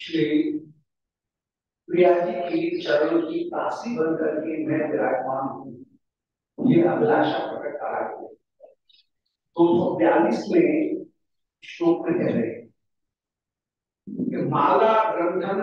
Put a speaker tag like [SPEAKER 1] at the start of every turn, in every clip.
[SPEAKER 1] श्री राधा की चरण की दासी बन करके मैं विराजमान हूँ ये अभिलाषा प्रकट करा दो सौ बयालीस में श्लोक कह रहे माला ग्रंथन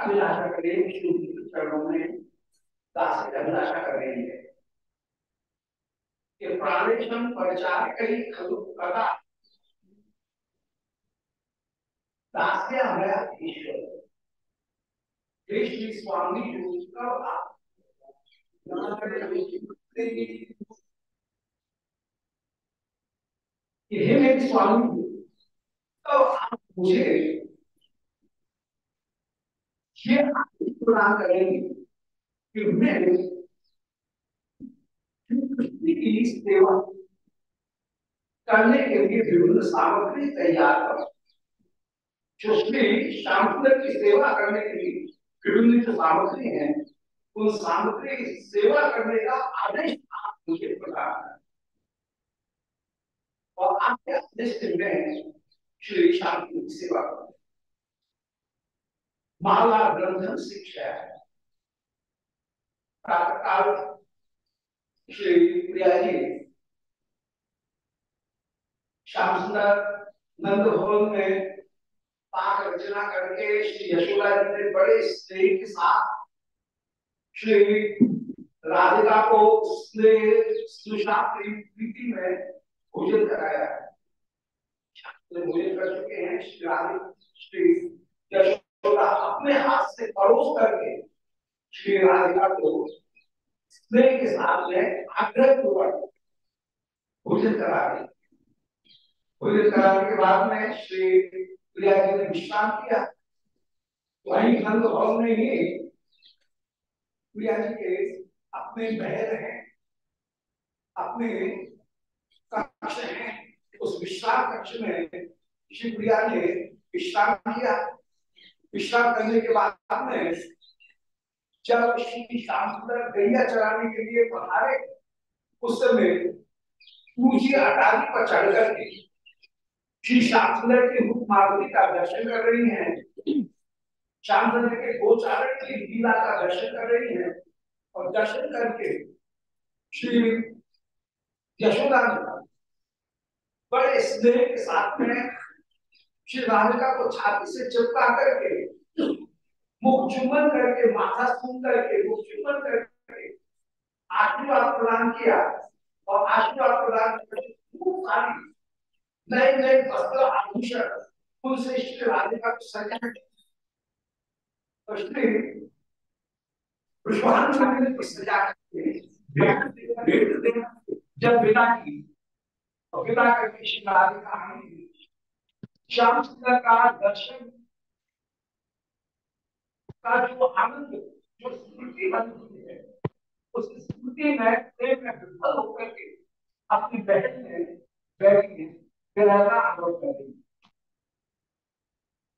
[SPEAKER 1] अभिलाषा करें श्री चरणों में दास अभिलाषा कर रही है कि प्राणेशम परिचार कई खलु कदा दास्य हमारा ईश्वर। श्री स्वामी का हे मेरे स्वामी तो आप मुझे ये प्रदान करेंगे कि मैं की सेवा करने के लिए विभिन्न सामग्री तैयार कर की सेवा करने के लिए विभिन्न जो सामग्री है, उन सामग्री की सेवा करने का आदेश आप मुझे प्रदान और आपके आदेश में श्री श्याम की सेवा करें? माला ग्रंथन शिक्षा है। श्री श्याम सुंदर नंद भवन में पाक रचना करके श्री यशोदा जी ने बड़े स्नेह के साथ श्री राधिका को स्नेह प्रीति में भोजन कराया। भोजन कर चुके हैं। श्री राधिका श्री यशोदा अपने हाथ से परोस करके श्री राधिका को स्नेह के साथ में आग्रह पूर्वक भोजन करा दी भोजन कराने के बाद में श्री प्रिया जी ने विश्राम किया। वही नंद भवन में ही प्रिया जी के अपने महल हैं, अपने कक्ष हैं। उस विश्राम कक्ष में श्री प्रिया ने विश्राम किया। विश्राम करने के बाद में जब श्री श्याम गैया चराने के लिए पधारे, उस समय पूजी अटारी पर चढ़ करके श्री श्याम की मुख माधुरी का दर्शन कर रही है। श्याम के गोचारण की लीला का दर्शन कर रही है और दर्शन करके श्री यशोदा बड़े स्नेह के साथ में श्री राधिका को छाती से चिपका करके मुख चुम्बन करके माथा सुन करके मुख चुम्बन करके आशीर्वाद प्रदान किया। और आशीर्वाद प्रदान करके खूब सारी नए नए वस्त्र आभूषण उनसे श्री राधिका को सजा श्री सजा जब विदा की तो विदा करके श्री राधिका श्याम सुंदर का दर्शन का जो आनंद, जो स्मृति बनी है, उस स्मृति में प्रेम में विफल होकर के अपनी बहन में बैठी है आरोप कर।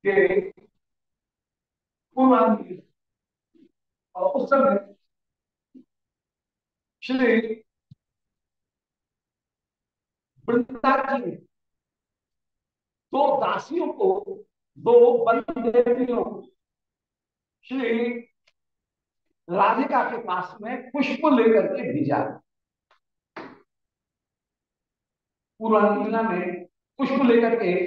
[SPEAKER 1] रही कि और उस समय श्री वृंदा जी दो दासियों को, दो बंद देवियों श्री राधिका के पास में पुष्प लेकर के भेजा। पूर्वांगीला में पुष्प लेकर के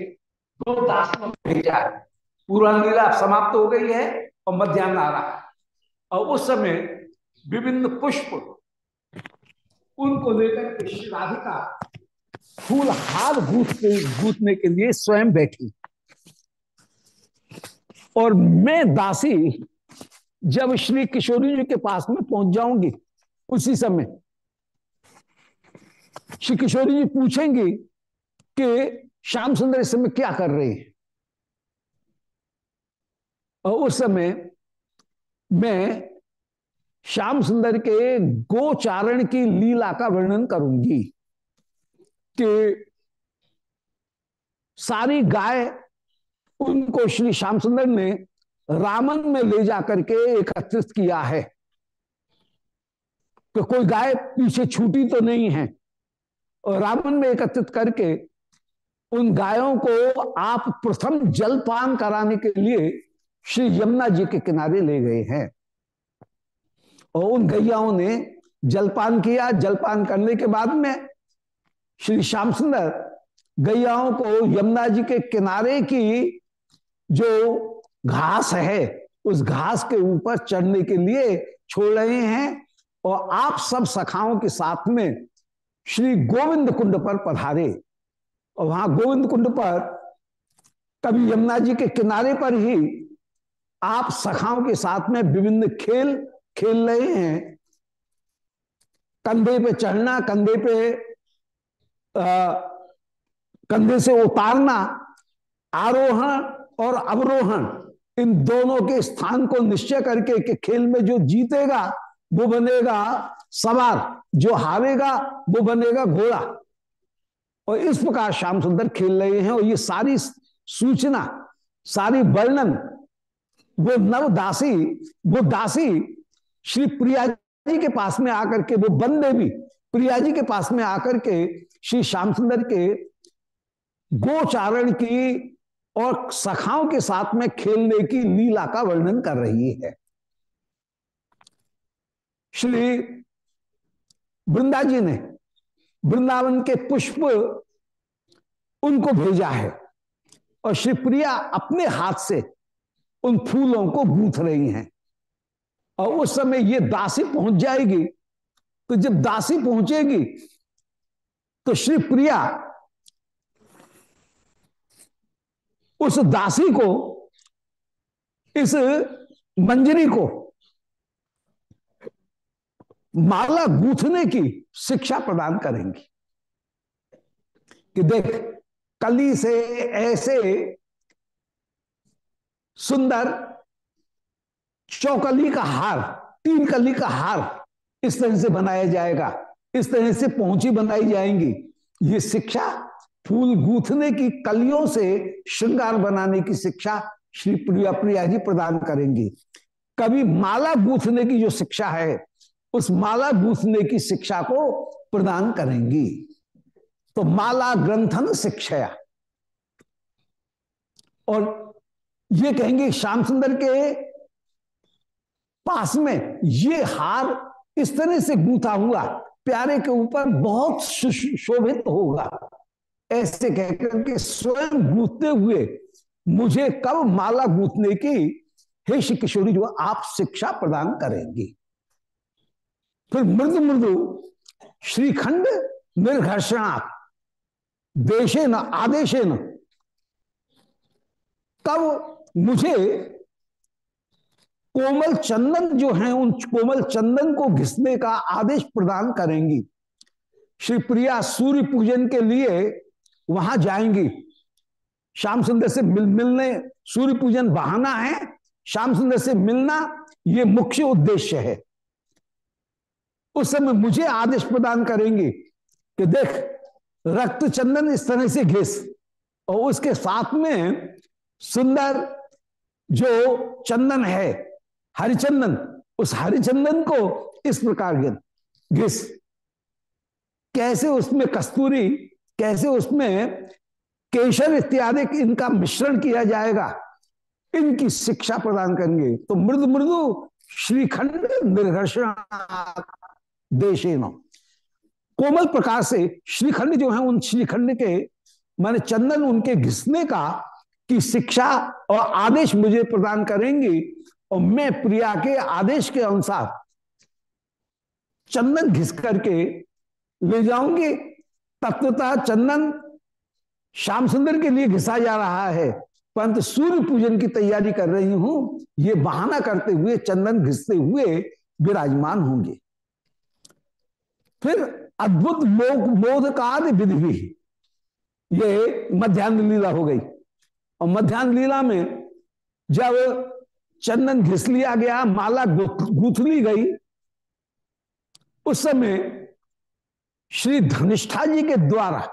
[SPEAKER 1] दो दासियों को भेजा। है पूर्वांगीला समाप्त हो गई है और मध्यान्ह आ रहा है। और उस समय विभिन्न पुष्प उनको लेकर के श्री राधिका फूल हार गूंथने के लिए स्वयं बैठी।
[SPEAKER 2] और मैं दासी, जब श्री किशोरी जी के पास में पहुँच जाऊँगी, उसी समय श्री किशोरी जी पूछेंगी कि श्याम सुंदर इस समय क्या कर रहे हैं? और उस समय मैं श्याम सुंदर के गोचारण की लीला का वर्णन करूँगी। कि सारी गाय उनको श्री श्याम सुंदर ने रामन में ले जाकर के एकत्रित किया है। कि कोई गाय पीछे छूटी तो नहीं है। और रामन में एकत्रित करके उन गायों को आप प्रथम जलपान कराने के लिए श्री यमुना जी के किनारे ले गए हैं। और उन गैयाओं ने जलपान किया। जलपान करने के बाद में श्री श्याम सुंदर गैयाओं को यमुना जी के किनारे की जो घास है, उस घास के ऊपर चढ़ने के लिए छोड़ रहे हैं और आप सब सखाओं के साथ में श्री गोविंद कुंड पर पधारे। और वहाँ गोविंद कुंड पर कभी यमुना जी के किनारे पर ही आप सखाओं के साथ में विभिन्न खेल खेल रहे हैं। कंधे पे चढ़ना, कंधे पे कंधे से उतारना, आरोहण और अवरोहण, इन दोनों के स्थान को निश्चय करके कि खेल में जो जीतेगा, वो बनेगा सवार, जो हारेगा, वो बनेगा घोड़ा। और इस प्रकार श्याम सुंदर खेल रहे हैं और ये सारी सूचना, सारी वर्णन, वो नव दासी, वो दासी श्री प्रिया जी के पास में आकर के, वो बंदे भी प्रिया जी के पास में आकर के श्री श्याम सुंदर के गोचारण की और सखाओं के साथ में खेलने की लीला का वर्णन कर रही है। श्री वृंदा जी ने वृंदावन के पुष्प उनको भेजा है और श्री प्रिया अपने हाथ से उन फूलों को गूंथ रही हैं। और उस समय ये दासी पहुँच जाएगी तो जब दासी पहुंचेगी तो श्री प्रिया उस दासी को, इस मंजरी को माला गूंथने की शिक्षा प्रदान करेंगी। कि देख, कली से ऐसे सुंदर चौकली का हार, तीन कली का हार इस तरह से बनाया जाएगा। इस तरह से पहुँची बनाई जाएँगी। ये शिक्षा फूल गूंथने की कलियों से श्रृंगार बनाने की शिक्षा श्री प्रिया प्रिया जी प्रदान करेंगी। कभी माला गूंथने की जो शिक्षा है, उस माला गूंथने की शिक्षा को प्रदान करेंगी। तो माला ग्रंथन शिक्षा और ये कहेंगे, श्याम सुंदर के पास में ये हार इस तरह से गूंथा हुआ प्यारे के ऊपर बहुत शोभित होगा। ऐसे कहकर के स्वयं गूंथते हुए मुझे कब माला गूंथने की, हे श्री किशोरी जो, आप शिक्षा प्रदान करेंगी। फिर मृदु मृदु, श्रीखंड निर्घर्षणा देशे न आदेशे न कब मुझे कोमल चंदन जो है, उन कोमल चंदन को घिसने का आदेश प्रदान करेंगी। श्री प्रिया सूर्य पूजन के लिए वहाँ जाएँगी। श्याम सुंदर से मिल, मिलने, सूर्य पूजन बहाना है, श्याम सुंदर से मिलना, ये मुख्य उद्देश्य है। उस समय मुझे आदेश प्रदान करेंगे कि देख, रक्त चंदन इस तरह से घिस, और उसके साथ में सुंदर जो चंदन है हरिचंदन, उस हरिचंदन को इस प्रकार घिस कैसे उसमें कस्तूरी, कैसे उसमें केशर इत्यादि इनका मिश्रण किया जाएगा, इनकी शिक्षा प्रदान करेंगे। तो मृदु मृदु श्रीखंड निर्घर्षण देशे कोमल प्रकार से श्रीखंड जो है, उन श्रीखंड के, माने चंदन उनके घिसने का, की शिक्षा और आदेश मुझे प्रदान करेंगी और मैं प्रिया के आदेश के अनुसार चंदन घिस करके ले जाऊँगी। तत्वतः चंदन श्याम सुंदर के लिए घिसा जा रहा है। परंतु सूर्य पूजन की तैयारी कर रही हूँ। ये बहाना करते हुए, चंदन घिसते हुए विराजमान होंगे। फिर अद्भुत मोक मोदकाद विधि भी। ये मध्यान्ह लीला हो गई। और मध्यान्ह लीला में जब चंदन घिस लिया गया, माला गूथ ली गई। उस समय श्री धनिष्ठा जी के द्वारा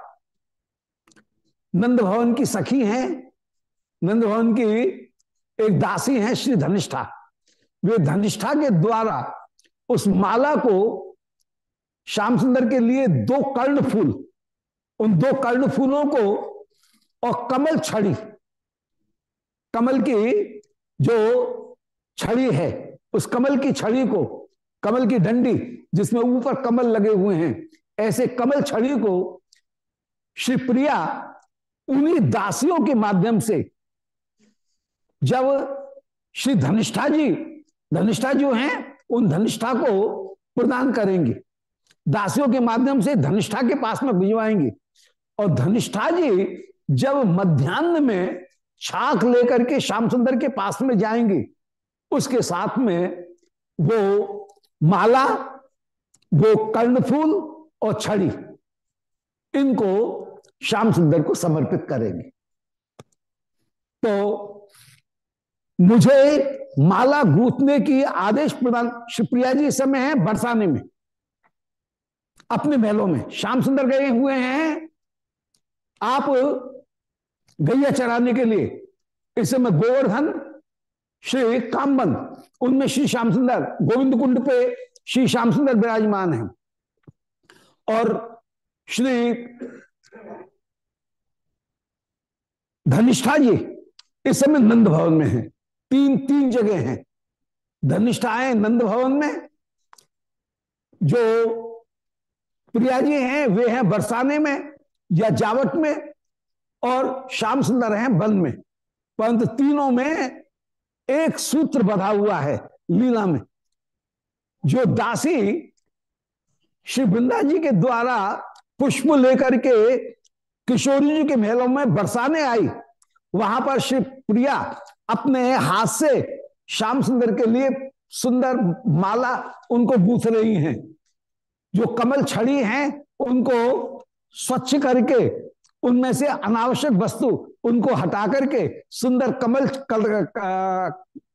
[SPEAKER 2] नंद भवन की सखी हैं, नंद भवन की एक दासी हैं श्री धनिष्ठा। वे धनिष्ठा के द्वारा उस माला को श्याम सुंदर के लिए दो कर्ण फूल, उन दो कर्ण फूलों को और कमल छड़ी, कमल की जो छड़ी है। उस कमल की छड़ी को, कमल की डंडी जिसमें ऊपर कमल लगे हुए हैं, ऐसे कमल छड़ी को श्री प्रिया उन्हीं दासियों के माध्यम से जब श्री धनिष्ठा जी, धनिष्ठा जो हैं, उन धनिष्ठा को प्रदान करेंगे। दासियों के माध्यम से धनिष्ठा के पास में भिजवाएँगे। और धनिष्ठा जी जब मध्यान्ह में छाक लेकर के श्याम सुंदर के पास में जाएँगे उसके साथ में वो माला, वो कर्णफूल और छड़ी, इनको श्याम सुंदर को समर्पित करेंगे। तो मुझे माला गूंथने की आदेश प्रदान शिवप्रिया जी, इस समय है बरसाने में। अपने महलों में, श्याम सुंदर गए हुए हैं। आप गैया चराने के लिए, इस समय गोवर्धन श्री कामबन उनमें श्री श्याम सुंदर, गोविंद कुंड पे श्री श्याम सुंदर विराजमान है। और श्री धनिष्ठा जी इस समय नंद भवन में है। तीन तीन जगह हैं। धनिष्ठा है नंद भवन में, जो प्रिया जी हैं, वे हैं बरसाने में या जावट में और श्याम सुंदर हैं वन में। परंतु तीनों में एक सूत्र बधा हुआ है लीला में, जो दासी श्री वृंदा जी के द्वारा पुष्प लेकर के किशोरी जी के महलों में बरसाने आई। वहाँ पर श्री प्रिया अपने हाथ से श्याम सुंदर के लिए सुंदर माला उनको गूथ रही हैं। जो कमल छड़ी हैं, उनको स्वच्छ करके उनमें से अनावश्यक वस्तु उनको हटा करके सुंदर कमल कल,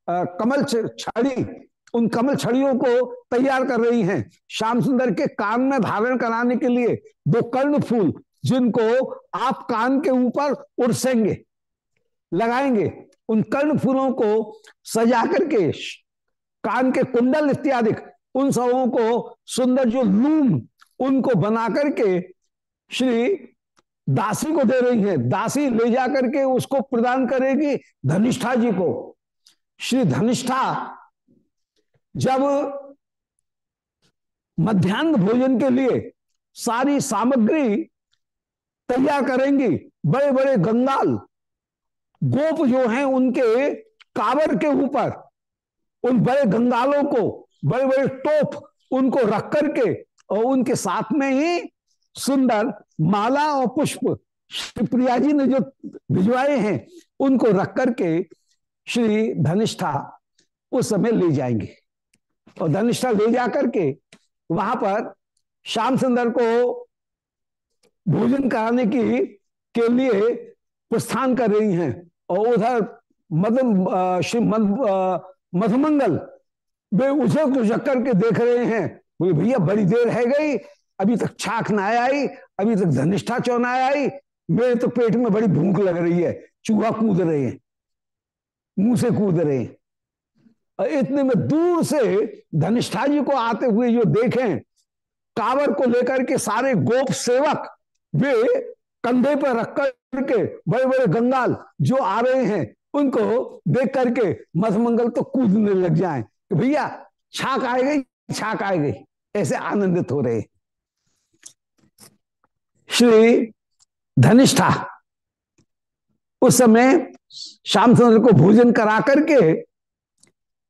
[SPEAKER 2] कमल छड़ी उन कमल छड़ियों को तैयार कर रही हैं। श्याम सुंदर के कान में धारण कराने के लिए दो कर्ण फूल जिनको आप कान के ऊपर उड़सेंगे लगाएँगे उन कर्ण फूलों को सजा करके कान के कुंडल इत्यादि उन सबों को सुंदर जो लूम उनको बना करके श्री दासी को दे रही है। दासी ले जा करके उसको प्रदान करेगी धनिष्ठा जी को। श्री धनिष्ठा जब मध्यान्ह भोजन के लिए सारी सामग्री तैयार करेंगी बड़े बड़े गंगाल, गोप जो हैं उनके कावर के ऊपर, उन बड़े गंगालों को बड़े बड़े टोप उनको रख करके और उनके साथ में ही सुंदर माला और पुष्प प्रिया जी ने जो भिजवाए हैं, उनको रख करके श्री धनिष्ठा उस समय ले जाएँगे। और धनिष्ठा ले जा करके वहाँ पर श्याम सुंदर को भोजन कराने की, के लिए प्रस्थान कर रही हैं। और उधर मदन श्री मधुमंगल वे उसे कुछ करके देख रहे हैं। भैया, बड़ी देर है गई अभी तक छाक ना आई, अभी तक धनिष्ठा चौना आई? मेरे तो पेट में बड़ी भूख लग रही है। चूहा कूद रहे हैं मुँह से कूद रहे हैं। और इतने में दूर से धनिष्ठा जी को आते हुए जो देखें, कावर को लेकर के सारे गोप सेवक वे कंधे पर रख करके बड़े बड़े गंगाल जो आ रहे हैं, उनको देख करके मधमंगल तो कूदने लग जाए भैया छाक आ गई छाक आ गई। ऐसे आनंदित हो रहे श्री धनिष्ठा। उस समय श्याम सुंदर को भोजन करा करके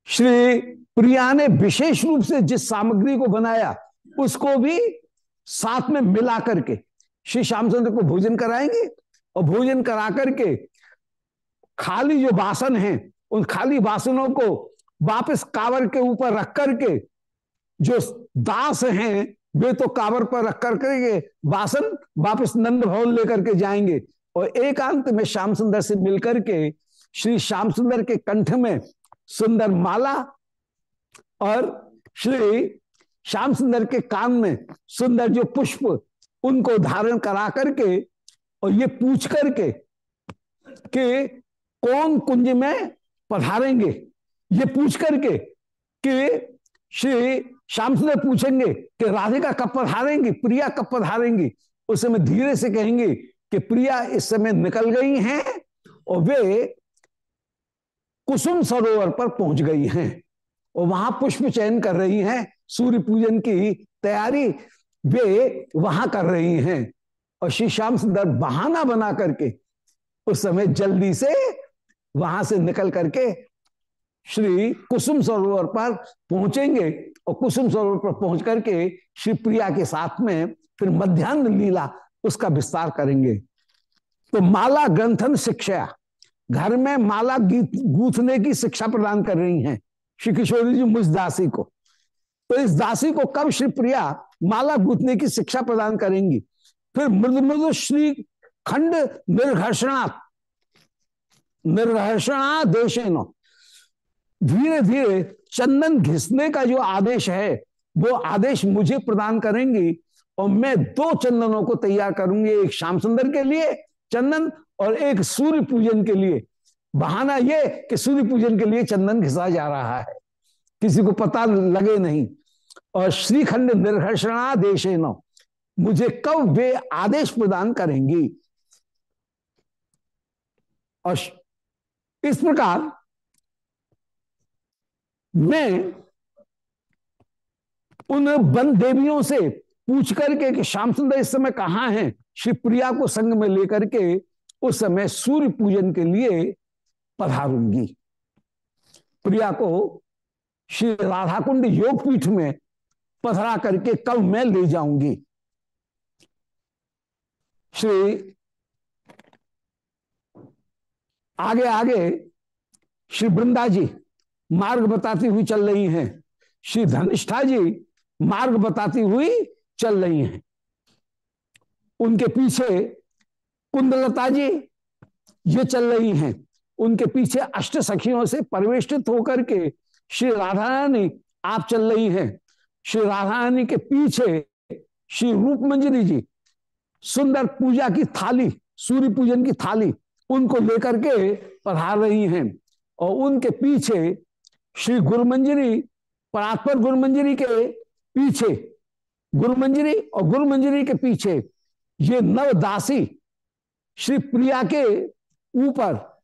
[SPEAKER 2] श्री प्रिया ने विशेष रूप से जिस सामग्री को बनाया, उसको भी साथ में मिला करके श्री श्यामचंद्र को भोजन कराएँगे और भोजन करा करके खाली जो बासन हैं, उन खाली बासनों को वापस कावर के ऊपर रख करके जो दास हैं वे तो कावर पर रख कर के बासन वापस नंद भवन लेकर के जाएँगे। और एकांत में श्याम सुंदर से मिलकर के, श्री श्याम सुंदर के कंठ में सुंदर माला और श्री श्याम सुंदर के कान में सुंदर जो पुष्प उनको धारण करा करके और ये पूछ करके कि कौन कुंज में पधारेंगे? ये पूछ करके कि श्री श्याम सुंदर पूछेंगे कि राधिका कब पधारेंगी, प्रिया कब पधारेंगी। उस समय धीरे से कहेंगे कि प्रिया इस समय निकल गई हैं और वे कुसुम सरोवर पर पहुँच गई हैं और वहाँ पुष्प चयन कर रही हैं, सूर्य पूजन की तैयारी वे वहाँ कर रही हैं। और श्री श्याम सुंदर बहाना बना करके उस समय जल्दी से वहाँ से निकल करके श्री कुसुम सरोवर पर पहुँचेंगे। और कुसुम सरोवर पर पहुँच करके श्री प्रिया के साथ में फिर मध्यान्ह लीला उसका विस्तार करेंगे। तो माला ग्रंथन शिक्षा। घर में माला गीत, गूथने की शिक्षा प्रदान कर रही हैं श्री किशोरी जी मुझ दासी को। तो इस दासी को कब श्री प्रिया माला गूथने की शिक्षा प्रदान करेंगी? फिर मृद मृद श्री खंड निर्घर्षणा निर्घर्षणा देशेनो धीरे धीरे चंदन घिसने का जो आदेश है, वो आदेश मुझे प्रदान करेंगी और मैं दो चंदनों को तैयार करूँगी, एक श्याम सुंदर के लिए चंदन और एक सूर्य पूजन के लिए। बहाना ये कि सूर्य पूजन के लिए चंदन घिसा जा रहा है। किसी को पता लगे नहीं। और श्रीखंड निर्घर्षणा देशे न मुझे कब वे आदेश प्रदान करेंगी? और इस प्रकार मैं उन वन देवियों से पूछ करके कि श्याम सुंदर इस समय कहाँ हैं? श्री प्रिया को संग में लेकर के उस समय सूर्य पूजन के लिए पधारूँगी। प्रिया को श्री राधा कुंड योगपीठ में पधरा करके कल मैं ले जाऊँगी। श्री आगे आगे श्री वृंदा जी मार्ग बताती हुई चल रही हैं। श्री धनिष्ठा जी मार्ग बताती हुई चल रही हैं। उनके पीछे कुंदलता जी ये चल रही हैं। उनके पीछे अष्ट सखियों से परिवेष्टित होकर के श्री राधा रानी आप चल रही हैं। श्री राधा रानी के पीछे श्री रूप मंजरी जी सुंदर पूजा की थाली, सूर्य पूजन की थाली उनको लेकर के पधार रही हैं और उनके पीछे श्री गुरुमंजरी, परात्पर गुरुमंजरी के पीछे, गुरुमंजरी और गुरुमंजरी के पीछे, ये नवदासी श्री प्रिया के ऊपर,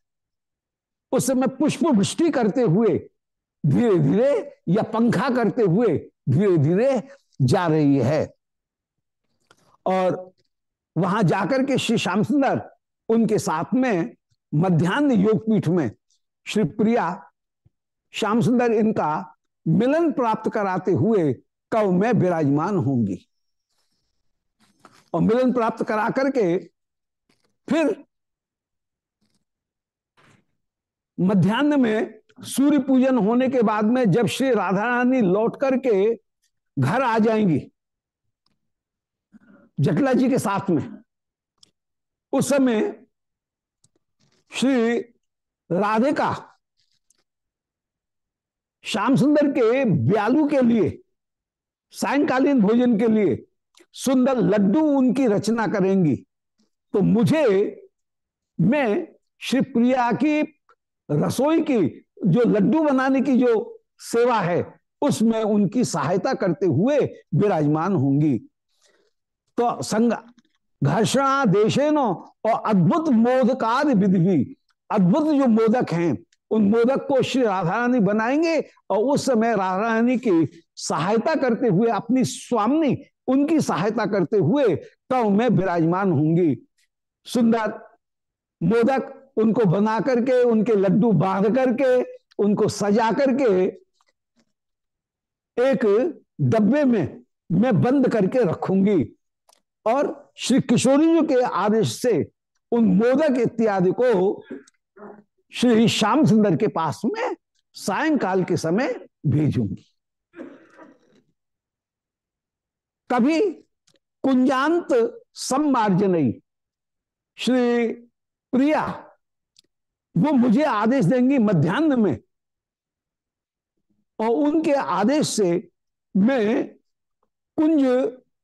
[SPEAKER 2] उस समय पुष्प वृष्टि करते हुए धीरे धीरे या पंखा करते हुए धीरे धीरे जा रही है। और वहाँ जाकर के श्री श्याम सुंदर, उनके साथ में मध्यान्ह योगपीठ में, श्री प्रिया श्याम सुंदर इनका मिलन प्राप्त कराते हुए कव में विराजमान होंगी और मिलन प्राप्त करा करके फिर मध्यान्ह में सूर्य पूजन होने के बाद में जब श्री राधा रानी लौट करके घर आ जाएँगी, जटला जी के साथ में, उस समय श्री राधिका श्याम सुंदर के ब्यालू के लिए, सायंकालीन भोजन के लिए सुंदर लड्डू उनकी रचना करेंगी। तो मुझे, मैं श्री प्रिया की रसोई की जो लड्डू बनाने की जो सेवा है, उसमें उनकी सहायता करते हुए विराजमान होंगी। तो संग घर्षणा देशेनो और अद्भुत मोदकार विधि, अद्भुत जो मोदक हैं उन मोदक को श्री राधा रानी बनाएँगे और उस समय राधा रानी की सहायता करते हुए, अपनी स्वामी उनकी सहायता करते हुए कव में विराजमान होंगी। सुंदर मोदक उनको बना करके, उनके लड्डू बाँध करके, उनको सजा करके, एक डब्बे में, मैं बंद करके रखूँगी। और श्री किशोरी जी के आदेश से उन मोदक इत्यादि को श्री श्याम सुंदर के पास में सायंकाल के समय भेजूँगी। कभी कुंजांत सम्मार्जनई श्री प्रिया, वो मुझे आदेश देंगी मध्यान्ह में। और उनके आदेश से मैं कुंज,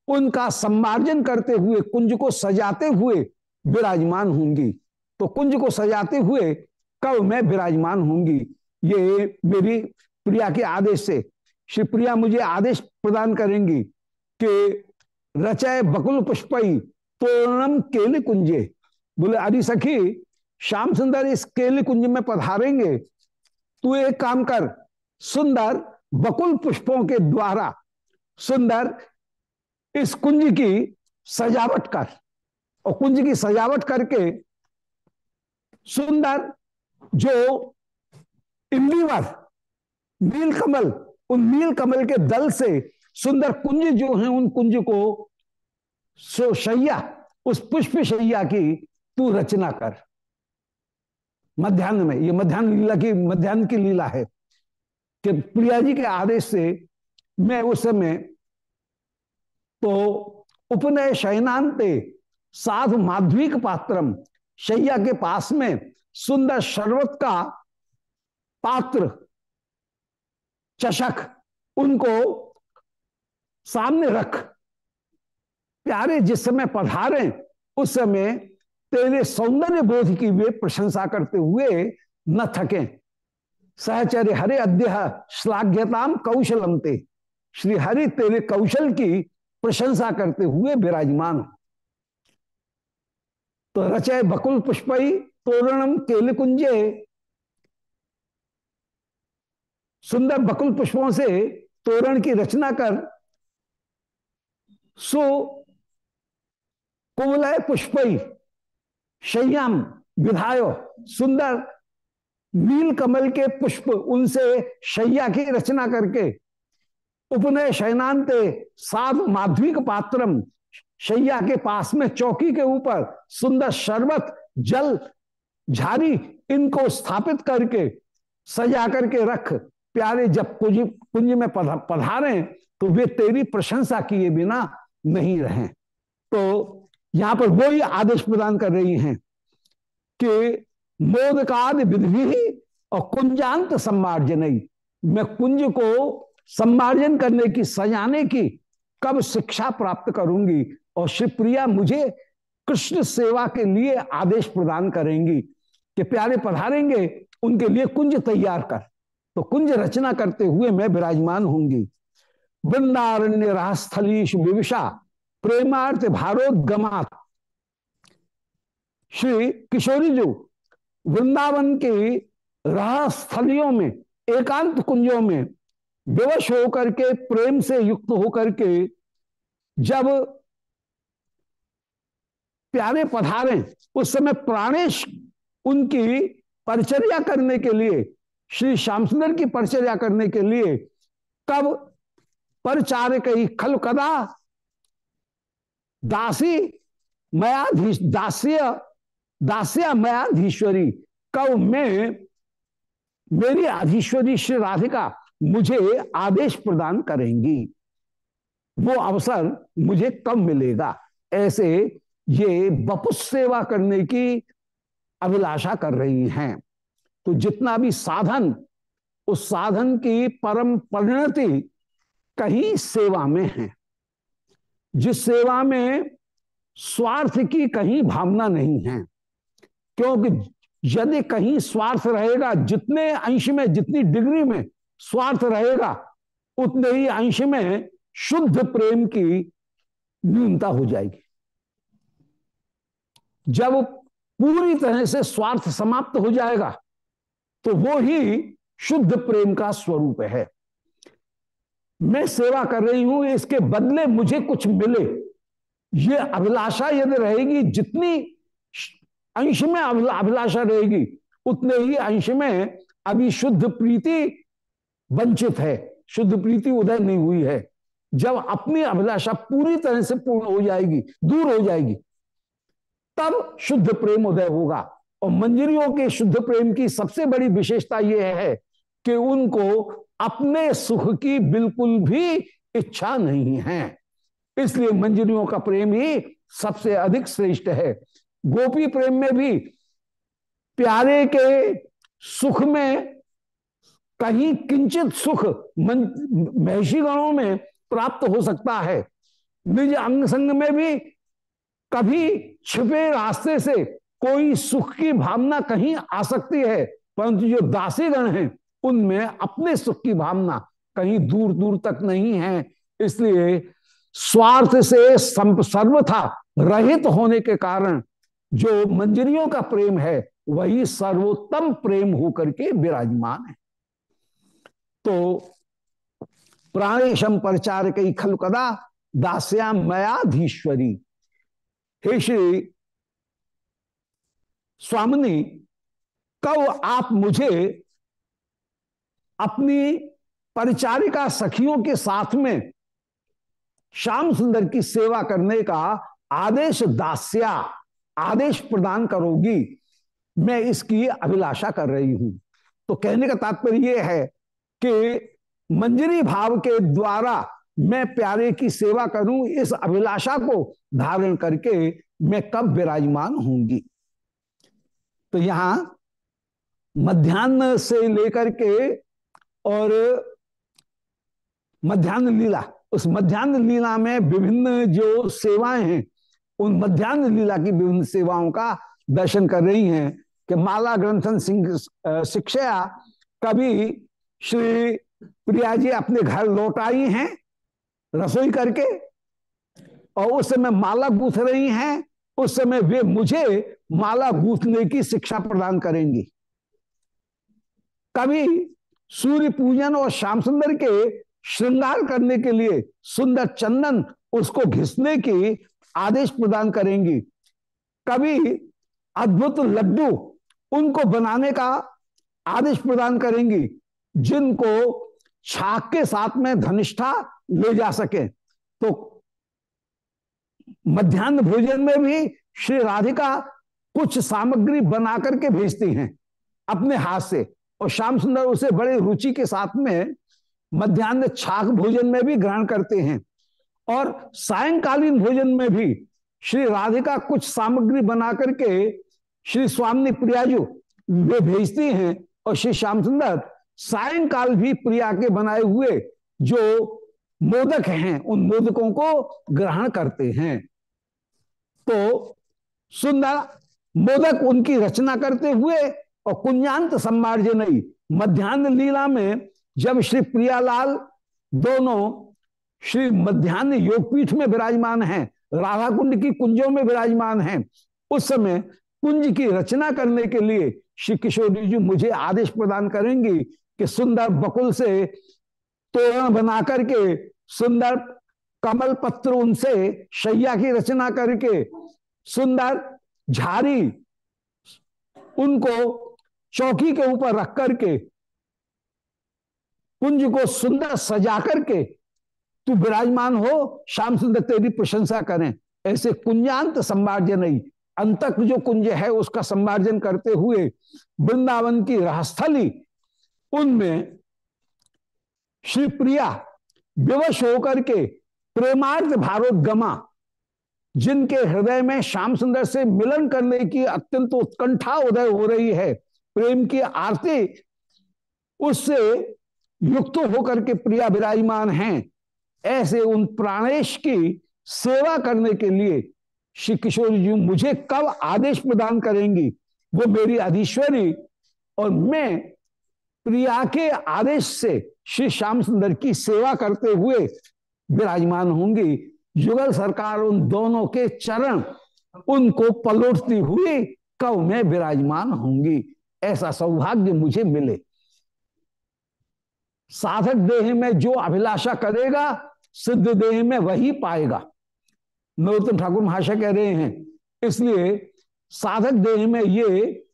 [SPEAKER 2] उनका सम्मार्जन करते हुए, कुंज को सजाते हुए विराजमान होंगी। तो कुंज को सजाते हुए कब मैं विराजमान होंगी। ये मेरी प्रिया के आदेश से। श्री प्रिया मुझे आदेश प्रदान करेंगी कि रचय बकुल पुष्पई तोरणम केले कुंजे। बोले, अरे सखी, श्याम सुंदर इस केले कुंज में पधारेंगे। तू एक काम कर, सुंदर बकुल पुष्पों के द्वारा सुंदर इस कुंज की सजावट कर। और कुंज की सजावट करके सुंदर जो इमलीवर नील कमल, उन नील कमल के दल से सुंदर कुंज जो है, उन कुंज को सो शैया, उस पुष्प शैया की तू रचना कर। मध्यान्ह में, ये मध्यान्ह लीला की, मध्यान्ह की लीला है कि प्रिया जी के आदेश से मैं उस समय तो उपनय शयनांते साधु माध्विक पात्रम शैया के पास में सुंदर शरबत का पात्र चषक उनको सामने रख। प्यारे जिस समय पधारे, उस समय तेरे सौंदर्य बोध की वे प्रशंसा करते हुए न थके। सहचर्य हरे अद्य श्लाघ्यताम कौशलमते श्री हरि तेरे कौशल की प्रशंसा करते हुए विराजमान। तो रचय बकुल पुष्पई तोरणम केल कुंजे सुंदर बकुल पुष्पों से तोरण की रचना कर। सो कुवलय पुष्पई, शय्याम विधायो। सुंदर, नील कमल के पुष्प उनसे शैया की रचना करके। उपनय शयनांते, साध माध्विक पात्रम शैया के पास में चौकी के ऊपर। सुंदर शरबत, जल झारी इनको स्थापित करके, सजा करके रख, प्यारे जब कुंज कुंज में पधारे तो वे तेरी प्रशंसा किए बिना नहीं रहे। तो यहाँ पर वो ही आदेश प्रदान कर रही हैं कि मोदकाद विधि और कुंजांत सम्मार्जन मैं कुंज को सम्मार्जन करने की, सजाने की कब शिक्षा प्राप्त करूँगी? और शिवप्रिया मुझे कृष्ण सेवा के लिए आदेश प्रदान करेंगी। कि प्यारे पधारेंगे, उनके लिए कुंज तैयार कर। तो कुंज रचना करते हुए मैं विराजमान होंगी। वृंदारण्य रास्थलीश विविशा, प्रेमार्थ भारोद्गमात श्री किशोरी जो, वृंदावन के रास्थलियों में, एकांत कुंजों में विवश होकर के, प्रेम से युक्त होकर के, जब प्यारे पधारे, उस समय प्राणेश उनकी परिचर्या करने के लिए, श्री श्याम सुंदर की परिचर्या करने के लिए, कब परचार कई खल कदा? दासी मयाधीश, दास्य, दास्या मयाधीश्वरी, कब मैं, मेरी अधीश्वरी श्री राधिका मुझे आदेश प्रदान करेंगी। वो अवसर मुझे कब मिलेगा? ऐसे ये बपुस सेवा करने की अभिलाषा कर रही हैं। तो जितना भी साधन, उस साधन की परम परिणति कहीं सेवा में है। जिस सेवा में स्वार्थ की कहीं भावना नहीं है। क्योंकि यदि कहीं स्वार्थ रहेगा, जितने अंश में, जितनी डिग्री में स्वार्थ रहेगा, उतने ही अंश में शुद्ध प्रेम की न्यूनता हो जाएगी। जब पूरी तरह से स्वार्थ समाप्त हो जाएगा तो वो ही शुद्ध प्रेम का स्वरूप है। मैं सेवा कर रही हूँ, इसके बदले मुझे कुछ मिले। ये अभिलाषा यदि रहेगी, जितनी अंश में अभिलाषा रहेगी, उतने ही अंश में अभी शुद्ध प्रीति वंचित है, शुद्ध प्रीति उदय नहीं हुई है। जब अपनी अभिलाषा पूरी तरह से पूर्ण हो जाएगी, दूर हो जाएगी तब शुद्ध प्रेम उदय होगा। और मंजरियों के शुद्ध प्रेम की सबसे बड़ी विशेषता यह है कि उनको अपने सुख की बिल्कुल भी इच्छा नहीं है। इसलिए मंजरियों का प्रेम ही सबसे अधिक श्रेष्ठ है। गोपी प्रेम में भी प्यारे के सुख में कहीं किंचित सुख महषी गणों में प्राप्त हो सकता है। निज अंग संग में भी कभी छिपे रास्ते से कोई सुख की भावना कहीं आ सकती है, परंतु जो दासी गण हैं, उनमें अपने सुख की भावना कहीं दूर दूर तक नहीं है। इसलिए स्वार्थ से सर्वथा रहित होने के कारण जो मंजरियों का प्रेम है, वही सर्वोत्तम प्रेम होकर के विराजमान है। तो प्राणेशम परचार कई खल कदा दास्याम मयाधीश्वरी। हे श्री स्वामिनी कब आप मुझे अपनी परिचारिका सखियों के साथ में श्याम सुंदर की सेवा करने का आदेश दास्या, आदेश प्रदान करोगी, मैं इसकी अभिलाषा कर रही हूँ। तो कहने का तात्पर्य यह है कि मंजरी भाव के द्वारा मैं प्यारे की सेवा करूँ, इस अभिलाषा को धारण करके मैं कब विराजमान होंगी तो यहाँ मध्यान्ह से लेकर के और मध्यान्ह लीला, उस मध्यान्ह लीला में विभिन्न जो सेवाएँ हैं, उन मध्यान्ह लीला की विभिन्न सेवाओं का दर्शन कर रही हैं कि माला ग्रंथन सिंह शिक्षा कभी श्री प्रिया जी अपने घर लौट आई हैं? रसोई करके, और उस समय माला गूथ रही हैं, उस समय वे मुझे माला गूथने की शिक्षा प्रदान करेंगी। कभी सूर्य पूजन और श्याम सुंदर के श्रृंगार करने के लिए सुंदर चंदन उसको घिसने की आदेश प्रदान करेंगी। कभी अद्भुत लड्डू उनको बनाने का आदेश प्रदान करेंगी, जिनको छाक के साथ में धनिष्ठा ले जा सके। तो मध्यान्ह भोजन में भी श्री राधिका कुछ सामग्री बना करके भेजती हैं अपने हाथ से। और श्याम सुंदर उसे बड़े रुचि के साथ में मध्यान्ह छाक भोजन में भी ग्रहण करते हैं। और सायंकालीन भोजन में भी श्री राधिका कुछ सामग्री बना करके श्री स्वामी प्रियाजू वे भेजती हैं। और श्री श्याम सुंदर सायंकाल भी प्रिया के बनाए हुए जो मोदक हैं, उन मोदकों को ग्रहण करते हैं। तो सुंदर मोदक उनकी रचना करते हुए और कुंजांत सम्मार्जन मध्यान्ह लीला में जब श्री प्रियालाल दोनों श्री मध्यान्ह योगपीठ में विराजमान हैं राधा कुंड की कुंजों में विराजमान हैं, उस समय कुंज की रचना करने के लिए श्री किशोरी जी मुझे आदेश प्रदान करेंगी कि सुंदर बकुल से तोरण बना करके, सुंदर कमल पत्र उनसे शैया की रचना करके, सुंदर झारी उनको चौकी के ऊपर रख करके, कुंज को सुंदर सजा करके, तू विराजमान हो, श्याम सुंदर तेरी प्रशंसा करें। ऐसे कुंजांत संवार्जन अंतक जो कुंज है, उसका संवार्जन करते हुए वृंदावन की रहस्थली उनमें श्री प्रिया विवश होकर के प्रेमार्थ भारोद्गमा जिनके हृदय में श्याम सुंदर से मिलन करने की अत्यंत उत्कंठा उदय हो रही है, प्रेम की आरती, उससे युक्त होकर के प्रिया विराजमान हैं। ऐसे उन प्राणेश की सेवा करने के लिए श्री किशोर जी मुझे कब आदेश प्रदान करेंगी? वो मेरी अधीश्वरी और मैं प्रिया के आदेश से श्री श्याम सुंदर की सेवा करते हुए विराजमान होंगी। युगल सरकार उन दोनों के चरण, उनको पलोटती हुई कब में विराजमान होंगी। ऐसा सौभाग्य मुझे मिले। साधक देह में जो अभिलाषा करेगा, सिद्ध देह में वही पाएगा। नरोत्तम ठाकुर महाशय कह रहे हैं, इसलिए साधक देह में ये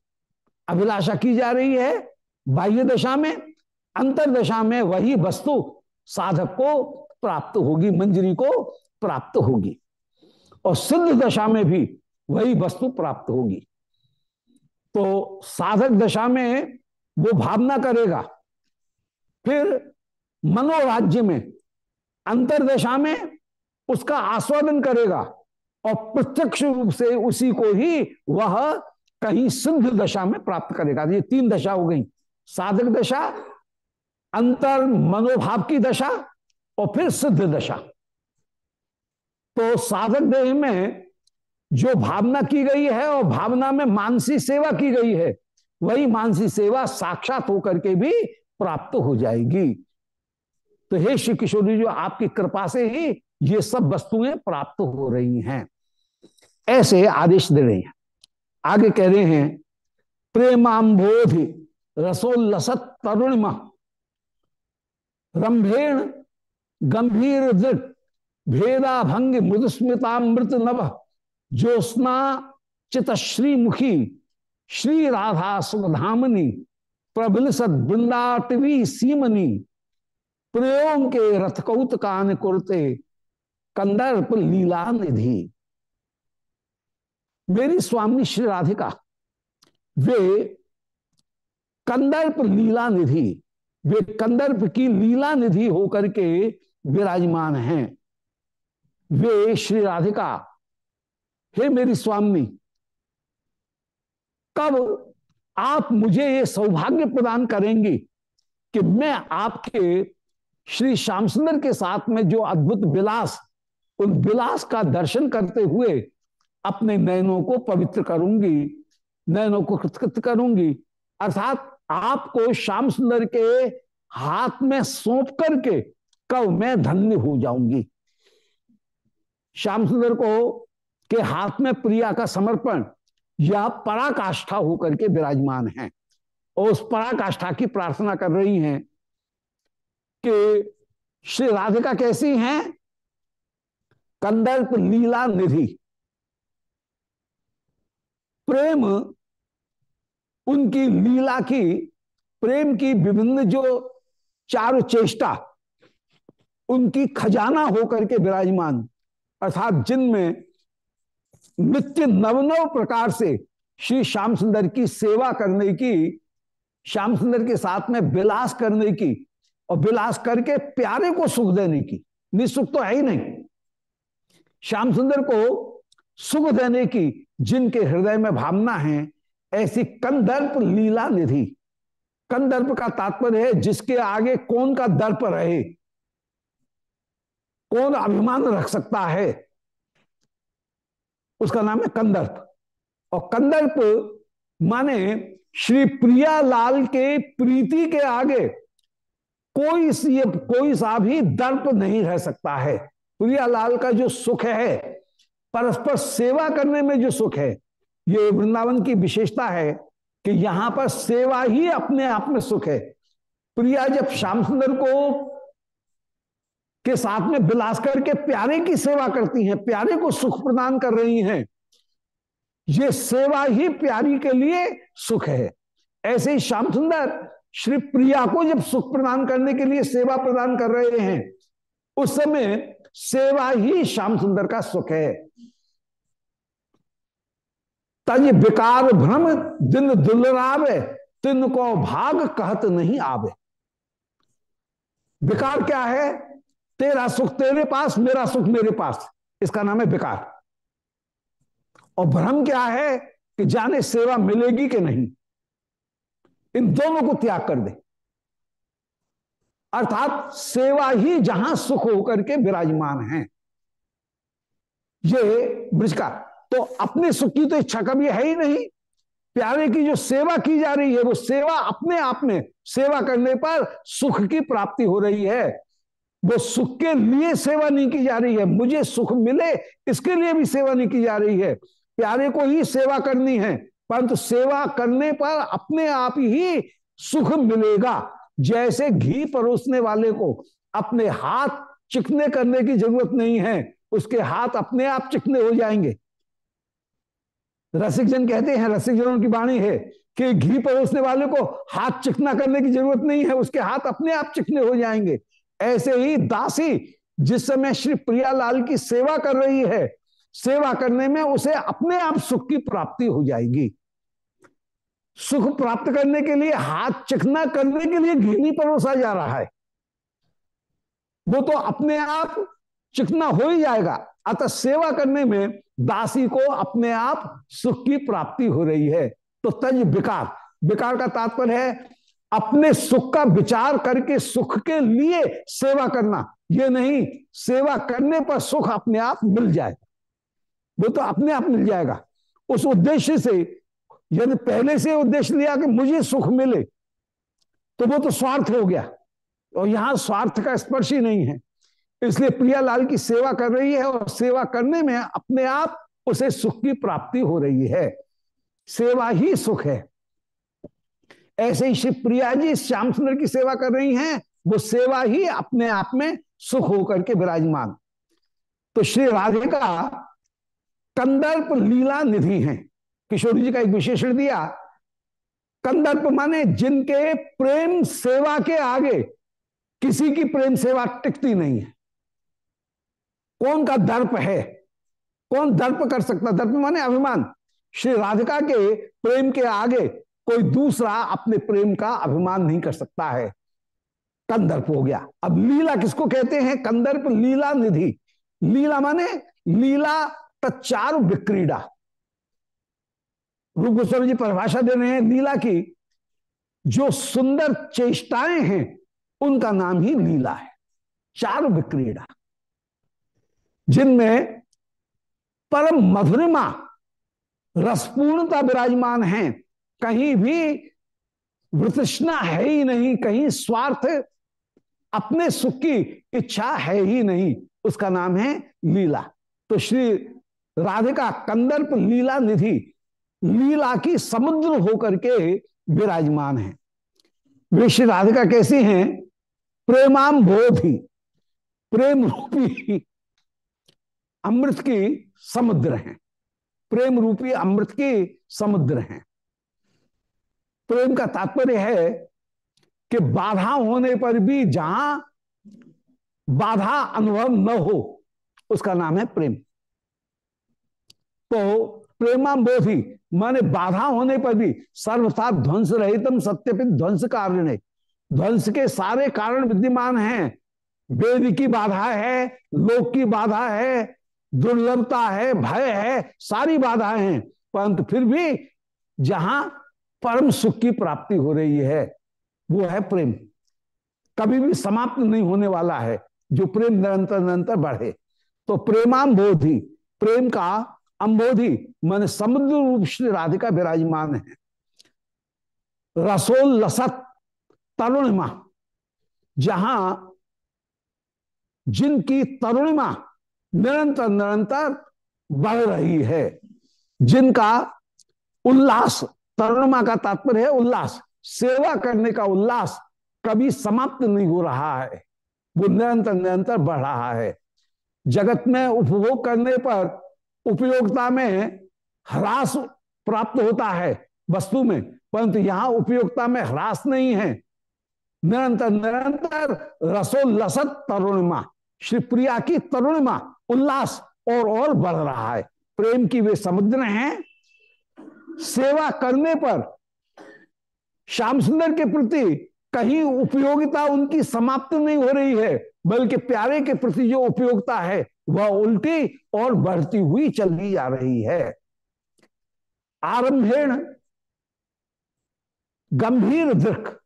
[SPEAKER 2] अभिलाषा की जा रही है बाह्य दशा में, अंतर दशा में वही वस्तु साधक को प्राप्त होगी, मंजरी को प्राप्त होगी। और सिद्ध दशा में भी वही वस्तु प्राप्त होगी। तो साधक दशा में वो भावना करेगा। फिर मनोराज्य में अंतरदशा में उसका आस्वादन करेगा और प्रत्यक्ष रूप से उसी को ही वह कहीं सिद्ध दशा में प्राप्त करेगा। ये तीन दशा हो गई। साधक दशा, अंतर मनोभाव की दशा और फिर सिद्ध दशा। तो साधक देह में जो भावना की गई है और भावना में मानसी सेवा की गई है, वही मानसी सेवा साक्षात होकर के भी प्राप्त हो जाएगी। तो हे श्री किशोरी जो, आपकी कृपा से ही ये सब वस्तुएँ प्राप्त हो रही हैं। ऐसे आदेश दे रही हैं। आगे कह रहे हैं, प्रेमाम्बोधि। रसोल्लसत तरुणिमा। रंभेण गंभीर दृढ़ भेदा भंग मृदस्मृतामृत नव ज्योत्ना चितश्री मुखी श्री राधा सुधामनी प्रबलसत वृंदाटवी सीमनी प्रेम के रथ कौत कान कुरते, कंदर्प लीला निधि मेरी स्वामी श्री राधिका, वे कंदर्प लीला निधि, वे कंदर्प की लीला निधि होकर के विराजमान हैं। वे श्री राधिका, हे मेरी स्वामी, कब आप मुझे ये सौभाग्य प्रदान करेंगी कि मैं आपके श्री श्याम सुंदर के साथ में जो अद्भुत विलास, उन विलास का दर्शन करते हुए अपने नयनों को पवित्र करूँगी, नयनों को कृतकृत करूँगी, अर्थात आपको श्याम सुंदर के हाथ में सौंप करके कब मैं धन्य हो जाऊँगी। श्याम सुंदर को के हाथ में प्रिया का समर्पण यह पराकाष्ठा होकर के विराजमान है। और उस पराकाष्ठा की प्रार्थना कर रही हैं कि श्री राधिका कैसी हैं? कंदर्प लीला निधि। प्रेम उनकी लीला की, प्रेम की विभिन्न जो चार चेष्टा, उनकी खजाना होकर के विराजमान, अर्थात जिनमें नित्य नवनव प्रकार से श्री श्याम सुंदर की सेवा करने की, श्याम सुंदर के साथ में विलास करने की और विलास करके प्यारे को सुख देने की। निसुख तो है ही नहीं। श्याम सुंदर को सुख देने की जिनके हृदय में भावना है ऐसी कंदर्प लीला निधि। कंदर्प का तात्पर्य है, जिसके आगे कौन का दर्प रहे? कौन अभिमान रख सकता है? उसका नाम है कंदर्प। और कंदर्प माने श्री प्रिया लाल के प्रीति के आगे कोई ये, कोई सा भी दर्प नहीं रह सकता है। प्रिया लाल का जो सुख है, परस्पर सेवा करने में जो सुख है ये वृंदावन की विशेषता है कि यहाँ पर सेवा ही अपने आप में सुख है। प्रिया जब श्याम सुंदर को के साथ में बिलास करके प्यारे की सेवा करती हैं, प्यारे को सुख प्रदान कर रही हैं, ये सेवा ही प्यारी के लिए सुख है। ऐसे ही श्याम सुंदर श्री प्रिया को जब सुख प्रदान करने के लिए सेवा प्रदान कर रहे हैं, उस समय सेवा ही श्याम सुंदर का सुख है। तज विकार भ्रम, दिन दुलरावे, तिन को भाग कहत नहीं आवे। विकार क्या है? तेरा सुख तेरे पास, मेरा सुख मेरे पास। इसका नाम है विकार। और भ्रम क्या है कि जाने सेवा मिलेगी कि नहीं? इन दोनों को त्याग कर दे। अर्थात सेवा ही जहाँ सुख होकर के विराजमान है। ये ब्रज का तो अपने सुख की तो इच्छा कभी है ही नहीं। प्यारे की जो सेवा की जा रही है, वो सेवा अपने आप में सेवा करने पर सुख की प्राप्ति हो रही है। वो सुख के लिए सेवा नहीं की जा रही है, मुझे सुख मिले, इसके लिए भी सेवा नहीं की जा रही है। प्यारे को ही सेवा करनी है, परंतु सेवा करने पर अपने आप ही सुख मिलेगा। जैसे घी परोसने वाले को अपने हाथ चिकने करने की ज़रूरत नहीं है, उसके हाथ अपने आप चिकने हो जाएँगे। रसिक जन कहते हैं, रसिक जनों की वाणी है कि घी परोसने वाले को हाथ चिकना करने की ज़रूरत नहीं है, उसके हाथ अपने आप चिकने हो जाएँगे। ऐसे ही दासी, जिस समय श्री प्रियालाल की सेवा कर रही है, सेवा करने में उसे अपने आप सुख की प्राप्ति हो जाएगी। सुख प्राप्त करने के लिए, हाथ चिकना करने के लिए घी नहीं परोसा जा रहा है। वो तो अपने आप चिकना हो ही जाएगा। अतः सेवा करने में दासी को अपने आप सुख की प्राप्ति हो रही है। तो तज विकार। विकार का तात्पर्य है अपने सुख का विचार करके सुख के लिए सेवा करना। ये नहीं, सेवा करने पर सुख अपने आप मिल जाए। वो तो अपने आप मिल जाएगा। उस उद्देश्य से यदि पहले से उद्देश्य लिया कि मुझे सुख मिले तो वो तो स्वार्थ हो गया। और यहाँ स्वार्थ का स्पर्श ही नहीं है। इसलिए प्रियालाल की सेवा कर रही है और सेवा करने में अपने आप उसे सुख की प्राप्ति हो रही है। सेवा ही सुख है। ऐसे ही प्रिया जी श्याम सुंदर की सेवा कर रही हैं, वो सेवा ही अपने आप में सुख होकर के विराजमान। तो श्री राधे का कंदर्प लीला निधि है। किशोरी जी का एक विशेषण दिया, कंदर्प माने जिनके प्रेम सेवा के आगे किसी की प्रेम सेवा टिकती नहीं है। कौन का दर्प है? कौन दर्प कर सकता दर्प माने अभिमान। श्री राधिका के प्रेम के आगे कोई दूसरा अपने प्रेम का अभिमान नहीं कर सकता है। कंदर्प हो गया। अब लीला किसको कहते हैं? कंदर्प लीला निधि। लीला माने लीला तत्चारु विक्रीडा। रूप गोस्वामी जी परिभाषा दे रहे हैं लीला की। जो सुंदर चेष्टाएँ हैं, उनका नाम ही लीला है। चारु विक्रीडा। जिनमें परम मधुरिमा, रसपूर्णता विराजमान है। कहीं भी वृतृष्णा है ही नहीं, कहीं स्वार्थ अपने सुख की इच्छा है ही नहीं। उसका नाम है लीला। तो श्री राधिका कंदर्प लीला निधि, लीला की समुद्र होकर के विराजमान है। वे श्री राधिका कैसी हैं? प्रेमाम बोधि प्रेम रूपी अमृत की समुद्र हैं। प्रेम रूपी अमृत की समुद्र हैं। प्रेम का तात्पर्य है कि बाधा होने पर भी जहाँ बाधा अनुभव न हो, उसका नाम है प्रेम। तो प्रेमाबोधि, माने बाधा होने पर भी सर्वथा ध्वंस रहितम सत्यपित ध्वंस कारण। है ध्वंस के सारे कारण विद्यमान हैं। वेद की बाधा है, लोक की बाधा है दुर्लभता है, भय है, सारी बाधाएँ हैं। परंतु फिर भी जहाँ परम सुख की प्राप्ति हो रही है, वो है प्रेम। कभी भी समाप्त नहीं होने वाला है, जो प्रेम निरंतर निरंतर बढ़े। तो प्रेमाम बोधि प्रेम का अंबोधि, मन समुद्र रूप श्री राधिका विराजमान है। रसोल्लसत तरुणिमा, जहाँ जिनकी तरुणिमा निरंतर निरंतर बढ़ रही है। जिनका उल्लास तरुणिमा का तात्पर्य है उल्लास। सेवा करने का उल्लास कभी समाप्त नहीं हो रहा है। वो निरंतर निरंतर बढ़ रहा है। जगत में उपभोग करने पर उपयोगिता में ह्रास प्राप्त होता है वस्तु में, परंतु यहाँ उपयोगिता में ह्रास नहीं है। निरंतर निरंतर रसोल्लसत तरुणिमा श्री प्रिया की तरुणिमा उल्लास और और बढ़ रहा है। प्रेम की वे समुद्र हैं। सेवा करने पर श्याम सुंदर के प्रति कहीं उपयोगिता उनकी समाप्त नहीं हो रही है, बल्कि प्यारे के प्रति जो उपयोगिता है, वह उल्टी और बढ़ती हुई चली जा रही है। आरंभेण गंभीर दृख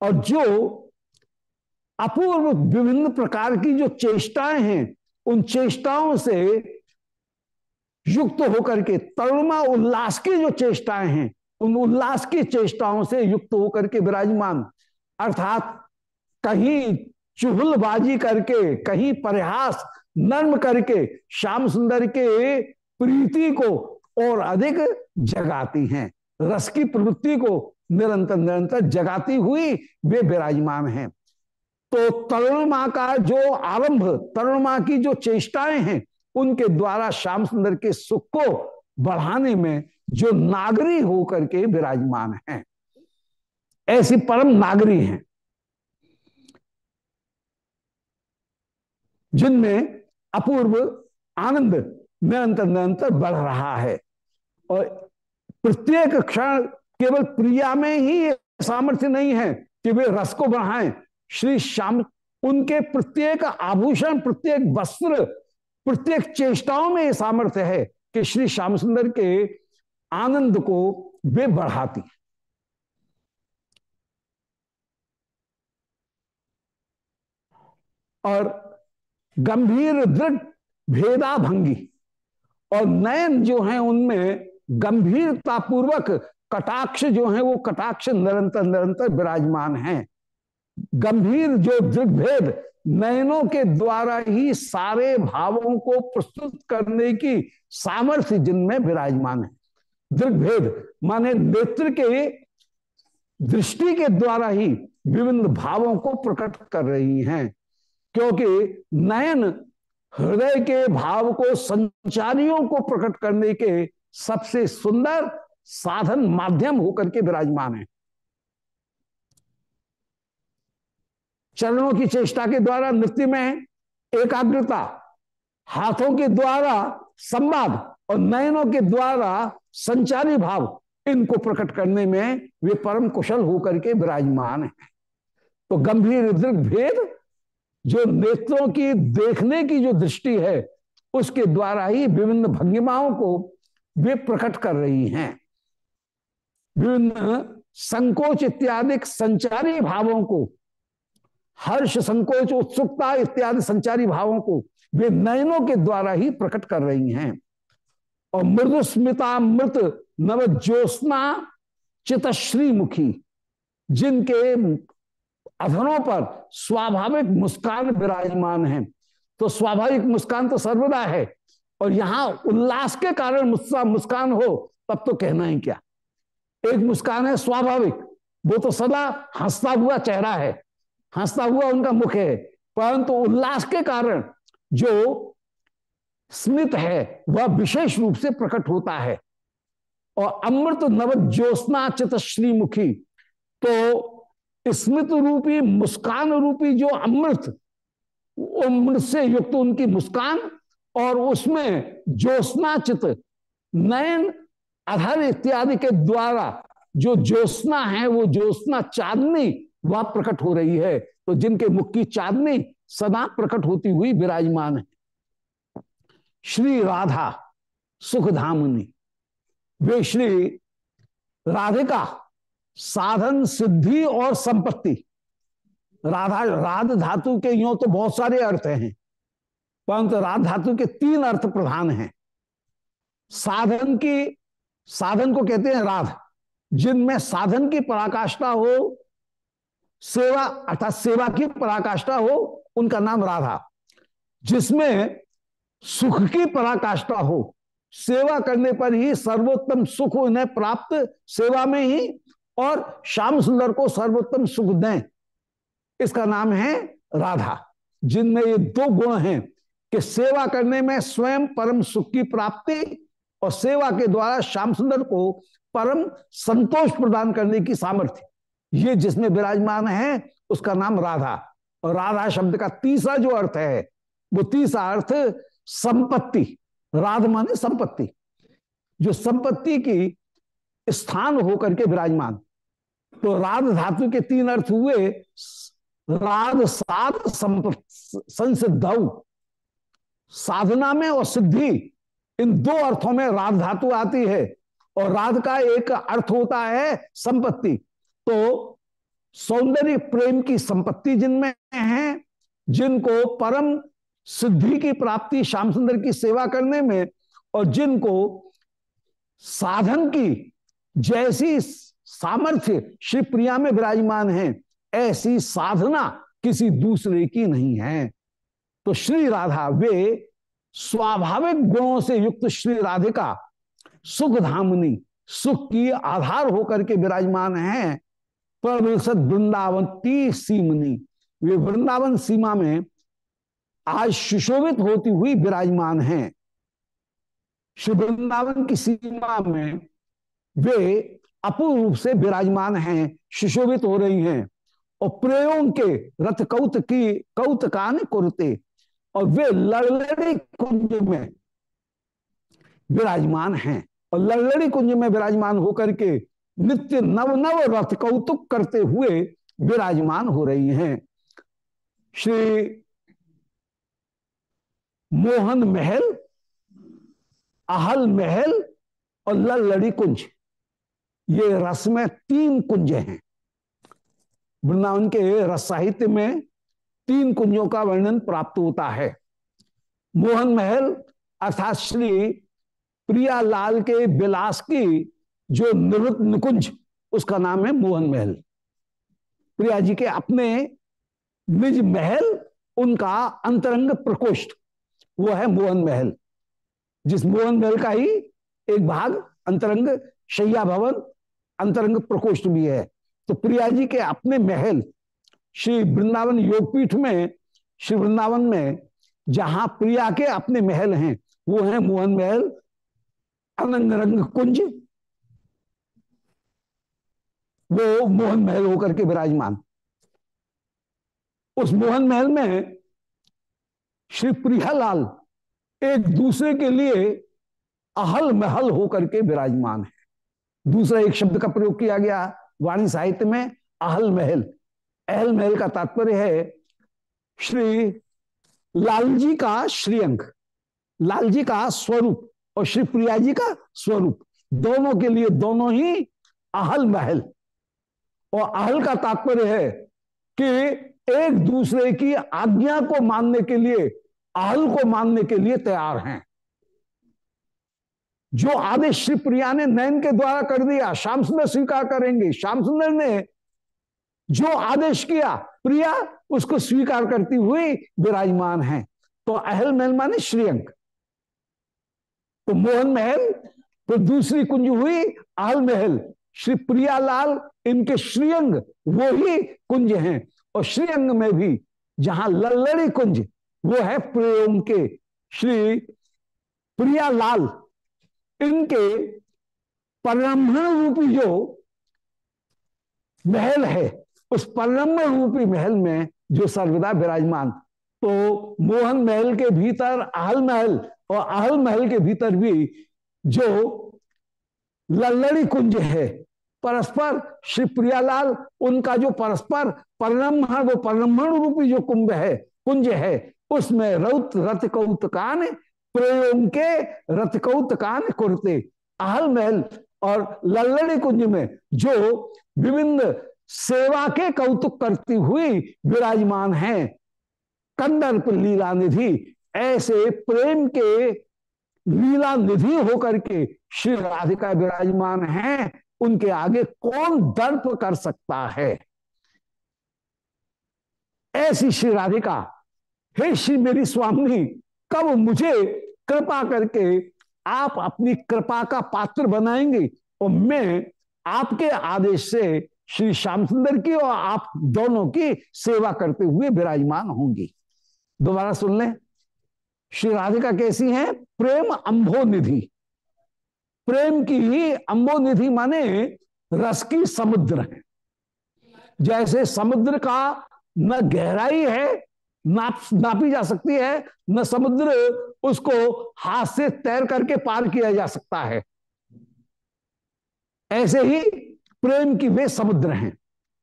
[SPEAKER 2] और जो अपूर्व विभिन्न प्रकार की जो चेष्टाएँ हैं, उन चेष्टाओं से युक्त होकर के, तरुणमा उल्लास की जो चेष्टाएँ हैं, उन उल्लास की चेष्टाओं से युक्त होकर के विराजमान। अर्थात कहीं चुहलबाजी करके, कहीं प्रयास नर्म करके, श्याम सुंदर के प्रीति को और अधिक जगाती हैं। रस की प्रवृत्ति को निरंतर निरंतर जगाती हुई वे विराजमान हैं। तो तरुण माँ का जो आरंभ तरुण माँ की जो चेष्टाएँ हैं, उनके द्वारा श्याम सुंदर के सुख को बढ़ाने में जो नागरी होकर के विराजमान हैं। ऐसी परम नागरी हैं, जिनमें अपूर्व आनंद निरंतर निरंतर बढ़ रहा है। और प्रत्येक क्षण केवल प्रिया में ही सामर्थ्य नहीं है कि वे रस को बढ़ाएँ श्री श्याम, उनके प्रत्येक आभूषण, प्रत्येक वस्त्र, प्रत्येक चेष्टाओं में यह सामर्थ्य है कि श्री श्याम सुंदर के आनंद को वे बढ़ाती और गंभीर, दृढ़ भेदा भंगी और नयन जो है उनमें गंभीरता पूर्वक कटाक्ष जो है वो कटाक्ष निरंतर निरंतर विराजमान है। गंभीर जो दृग्भेद नयनों के द्वारा ही सारे भावों को प्रस्तुत करने की सामर्थ्य जिनमें विराजमान है। दृग्भेद माने नेत्र के दृष्टि के द्वारा ही विभिन्न भावों को प्रकट कर रही हैं, क्योंकि नयन हृदय के भाव को, संचारियों को प्रकट करने के सबसे सुंदर साधन माध्यम होकर के विराजमान है। चरणों की चेष्टा के द्वारा नृत्य में एकाग्रता, हाथों के द्वारा संवाद और नयनों के द्वारा संचारी भाव, इनको प्रकट करने में वे परम कुशल होकर के विराजमान है। तो गंभीर भेद, जो नेत्रों की देखने की जो दृष्टि है, उसके द्वारा ही विभिन्न भंगिमाओं को वे प्रकट कर रही हैं। विभिन्न संकोच इत्यादि संचारी भावों को हर्ष, संकोच, उत्सुकता इत्यादि संचारी भावों को वे नयनों के द्वारा ही प्रकट कर रही हैं। और मृदु स्मिता मृत नव ज्योत्ना चितश्री मुखी जिनके अधरों पर स्वाभाविक मुस्कान विराजमान है। तो स्वाभाविक मुस्कान तो सर्वदा है, और यहाँ उल्लास के कारण मुस्कान हो, तब तो कहना ही क्या। एक मुस्कान है स्वाभाविक, वो तो सदा हंसता हुआ चेहरा है हंसता हुआ उनका मुख है, परंतु उल्लास के कारण जो स्मित है, वह विशेष रूप से प्रकट होता है। और अमृत नव ज्योत्ना चित श्रीमुखी तो स्मृत रूपी, मुस्कान रूपी जो अमृत अमृत से युक्त उनकी मुस्कान, और उसमें ज्योत्ना चित, नयन अधर इत्यादि के द्वारा जो ज्योत्ना है, वो ज्योत्ना चांदनी वह प्रकट हो रही है। तो जिनके मुख की चांदनी सदा प्रकट होती हुई विराजमान है। श्री राधा सुखधामुनि, वे श्री राधिका साधन, सिद्धि और संपत्ति। राधा, राध धातु के यो तो बहुत सारे अर्थ हैं, परंतु राध धातु के तीन अर्थ प्रधान हैं। साधन की, साधन को कहते हैं राध, जिनमें साधन की पराकाष्ठा हो सेवा, अर्थात सेवा की पराकाष्ठा हो, उनका नाम राधा। जिसमें सुख की पराकाष्ठा हो, सेवा करने पर ही सर्वोत्तम सुख उन्हें प्राप्त सेवा में ही, और श्याम सुंदर को सर्वोत्तम सुख दें, इसका नाम है राधा। जिनमें ये दो गुण हैं कि सेवा करने में स्वयं परम सुख की प्राप्ति और सेवा के द्वारा श्याम सुंदर को परम संतोष प्रदान करने की सामर्थ्य। ये जिसमें विराजमान है, उसका नाम राधा। और राधा शब्द का तीसरा जो अर्थ है, वो तीसरा अर्थ संपत्ति। राध माने संपत्ति। जो संपत्ति की स्थान होकर के विराजमान। तो राध धातु के तीन अर्थ हुए, राध साध संसिद्ध। साधना में और सिद्धि, इन दो अर्थों में राध धातु आती है। और राध का एक अर्थ होता है संपत्ति। तो सौंदर्य प्रेम की संपत्ति जिनमें है, जिनको परम सिद्धि की प्राप्ति श्याम सुंदर की सेवा करने में और जिनको साधन की जैसी सामर्थ्य श्री प्रिया में विराजमान है, ऐसी साधना किसी दूसरे की नहीं है। तो श्री राधा, वे स्वाभाविक गुणों से युक्त श्री राधिका सुख धामनी सुख की आधार होकर के विराजमान है। प्रवृषद वृंदावन ती सीमनी। वे वृंदावन सीमा में आज सुशोभित होती हुई विराजमान हैं। श्री वृंदावन की सीमा में वे अपूर्ण रूप से विराजमान हैं, सुशोभित हो रही हैं और प्रयोग के रथ कौत की कौतकान कुरते और वे लड़लड़ी कुंज में विराजमान हैं। और लड़लड़ी कुंज में विराजमान होकर के नित्य नव नव रथ कौतुक करते हुए विराजमान हो रही हैं। श्री मोहन महल अहल महल और लड़ी कुंज, ये रस में तीन कुंज हैं। वृंदावन के रस साहित्य में तीन कुंजों का वर्णन प्राप्त होता है। मोहन महल अर्थात श्री प्रियालाल के विलास की जो निवृत्त निकुंज, उसका नाम है मोहन महल। प्रिया जी के अपने निज महल, उनका अंतरंग प्रकोष्ठ, वो है मोहन महल। जिस मोहन महल का ही एक भाग, अंतरंग शैया भवन, अंतरंग प्रकोष्ठ भी है। तो प्रिया जी के अपने महल, श्री वृंदावन योगपीठ में, श्री वृंदावन में, जहाँ प्रिया के अपने महल हैं, वो है मोहन महल अनंग रंग कुंज वो मोहन महल होकर के विराजमान। उस मोहन महल में श्री प्रियालाल एक दूसरे के लिए अहल महल होकर के विराजमान है। दूसरा एक शब्द का प्रयोग किया गया, वाणी साहित्य में अहल महल। अहल महल का तात्पर्य है, श्री लालजी का श्रीअंक, लालजी का स्वरूप और श्री प्रिया जी का स्वरूप। दोनों के लिए दोनों ही अहल महल। और अहल का तात्पर्य है कि एक दूसरे की आज्ञा को मानने के लिए, अहल को मानने के लिए तैयार हैं। जो आदेश श्री प्रिया ने नयन के द्वारा कर दिया, श्याम सुंदर स्वीकार करेंगे। श्याम सुंदर ने जो आदेश किया, प्रिया उसको स्वीकार करती हुई विराजमान है। तो अहल महल माने श्रीअंक। तो मोहन महल तो दूसरी कुंज हुई अहल महल। श्री प्रियालाल इनके श्रीअंग, वो ही कुंज हैं। और श्रीअंग में भी जहाँ लल्लड़ी कुंज, वो है प्रेम के। श्री प्रियालाल इनके परब्रह्मण रूपी जो महल है, उस परब्रह्मण रूपी महल में जो सर्वदा विराजमान तो मोहन महल के भीतर आहल महल और आहल महल के भीतर भी जो लल्लड़ी कुंज है। परस्पर श्री प्रियालाल, उनका जो परस्पर परब्रह्मण वो परब्रह्मण रूपी जो कुंभ है, कुंज है, उसमें रौत रथ कौतकान प्रयोग के रथ कौतकान कुरते आहल महल और लल्लड़ी कुंज में जो विभिन्न सेवा के कौतुक करती हुई विराजमान है। कंदर्प लीला निधि ऐसे प्रेम के लीला निधि होकर के श्री राधिका विराजमान हैं, उनके आगे कौन दर्प कर सकता है? ऐसी श्री राधिका, हे श्री मेरी स्वामी, कब मुझे कृपा करके आप अपनी कृपा का पात्र बनाएँगे? और मैं आपके आदेश से श्री श्याम सुंदर की और आप दोनों की सेवा करते हुए विराजमान होंगी। दोबारा सुन लें। श्री राधिका कैसी है? प्रेम अंभो निधि प्रेम की ही अंबो निधि माने रस की समुद्र है। जैसे समुद्र का न गहराई है, नाप, नापी जा सकती है, न समुद्र उसको हाथ से तैर करके पार किया जा सकता है। ऐसे ही प्रेम की वे समुद्र हैं।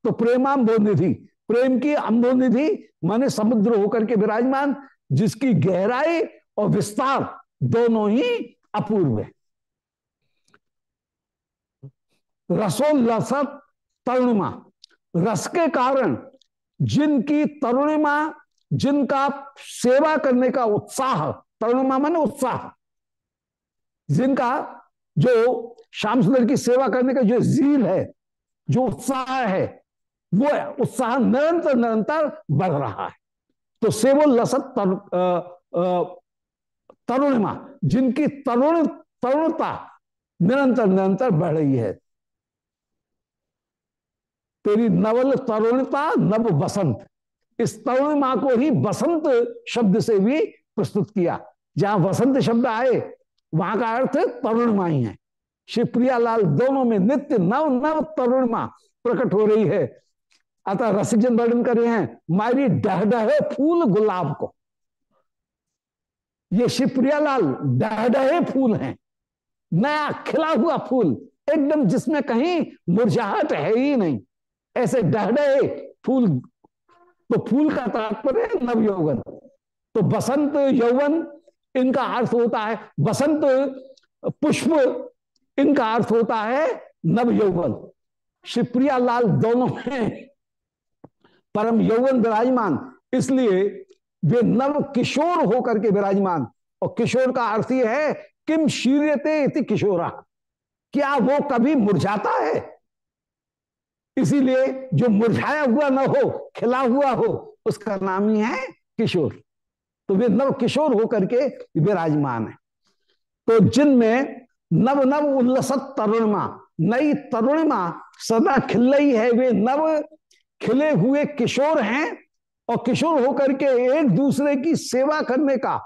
[SPEAKER 2] तो प्रेमाम्बो निधि प्रेम की अंबो निधि माने समुद्र होकर के विराजमान जिसकी गहराई और विस्तार दोनों ही अपूर्व है। रसोल्लसत तरुणिमा, रस के कारण जिनकी तरुणिमा, जिनका सेवा करने का उत्साह, तरुणिमा माने उत्साह, जिनका जो श्याम सुंदर की सेवा करने का जो जील है, जो उत्साह है, वो उत्साह निरंतर निरंतर बढ़ रहा है। तो सेवो लसत तर, तरुणिमा जिनकी तरुण तरुणता निरंतर निरंतर बढ़ रही है। तेरी नवल तरुणता नव बसंत इस तरुणिमा को ही बसंत शब्द से भी प्रस्तुत किया। जहाँ वसंत शब्द आए वहाँ का अर्थ तरुणिमा ही है। शिवप्रिया लाल दोनों में नित्य नव नव तरुणिमा प्रकट हो रही है। अतः रसिकजन वर्णन कर रहे हैं मारी डह डहे फूल गुलाब को। ये शिवप्रियालाल डह डहे फूल हैं। नया खिला हुआ फूल, एकदम जिसमें कहीं मुरझाहट है ही नहीं। ऐसे डहडे फूल तो फूल का तात्पर्य है नव यौवन तो बसंत यौवन, इनका अर्थ होता है बसंत पुष्प, इनका अर्थ होता है नव यौवन शिवप्रिया लाल दोनों में परम यौवन विराजमान। इसलिए वे नव किशोर होकर के विराजमान। और किशोर का अर्थ यह है, किम शीर्यते इति किशोरा। क्या वो कभी मुरझाता है? इसीलिए जो मुरझाया हुआ ना हो, खिला हुआ हो, उसका नाम ही है किशोर। तो वे नव किशोर होकर के विराजमान है। तो जिनमें नव नव उल्लसत तरुणिमा, नई तरुणिमा सदा खिल रही है, वे नव खिले हुए किशोर हैं और किशोर होकर के एक दूसरे की सेवा करने का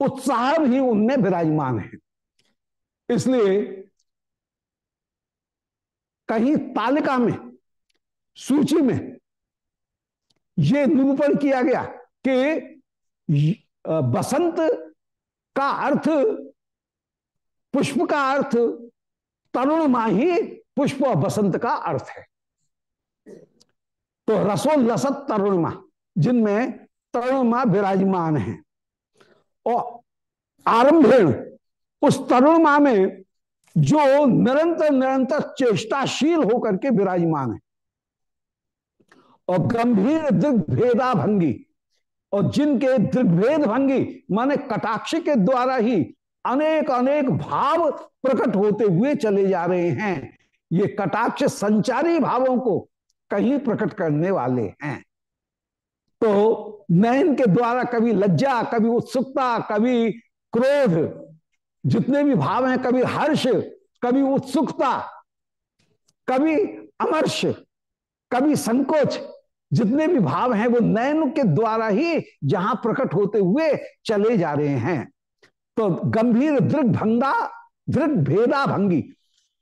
[SPEAKER 2] उत्साह भी उनमें विराजमान है। इसलिए कहीं तालिका में, सूची में यह निरूपण किया गया कि बसंत का अर्थ, पुष्प का अर्थ, तरुण माही पुष्प और बसंत का अर्थ है। तो रसोल्लसत तरुणमा जिनमें तरुणमा विराजमान है। और आरंभेण उस तरुणमा में जो निरंतर निरंतर चेष्टाशील होकर के विराजमान है। और गंभीर दिग्भेदा भंगी और जिनके दिग्भेद भंगी माने कटाक्ष के द्वारा ही अनेक अनेक भाव प्रकट होते हुए चले जा रहे हैं, ये कटाक्ष संचारी भावों को कहीं प्रकट करने वाले हैं। तो नयन के द्वारा कभी लज्जा, कभी उत्सुकता, कभी क्रोध, जितने भी भाव हैं, कभी हर्ष, कभी उत्सुकता, कभी अमर्ष, कभी संकोच, जितने भी भाव हैं, वो नयन के द्वारा ही जहाँ प्रकट होते हुए चले जा रहे हैं। तो गंभीर दृढ़ भंगा दृढ़ भेदा भंगी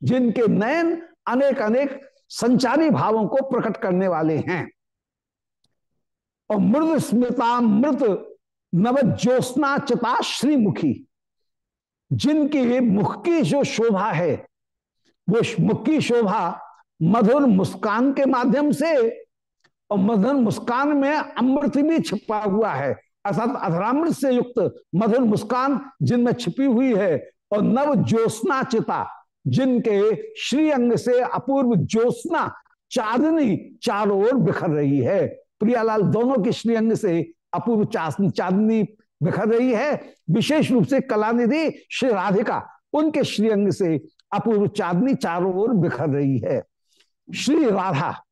[SPEAKER 2] जिनके नयन अनेक अनेक संचारी भावों को प्रकट करने वाले हैं। और मृद स्मृता, मृत नव ज्योत्ना चिता श्रीमुखी, जिनकी मुख की जो शोभा है, वो मुख की शोभा मधुर मुस्कान के माध्यम से और मधुर मुस्कान में अमृत भी छिपा हुआ है। अर्थात अधरामृत से युक्त मधुर मुस्कान जिनमें छिपी हुई है और नव ज्योत्ना चिता जिनके श्री अंग से अपूर्व ज्योत्ना चांदनी चारों ओर बिखर रही है। प्रियालाल दोनों के श्री अंग से अपूर्व चांदनी बिखर रही है। विशेष रूप से कलानिधि श्री राधिका, उनके श्रीअंग से अपूर्व चांदनी चारों ओर बिखर रही है। श्री राधा,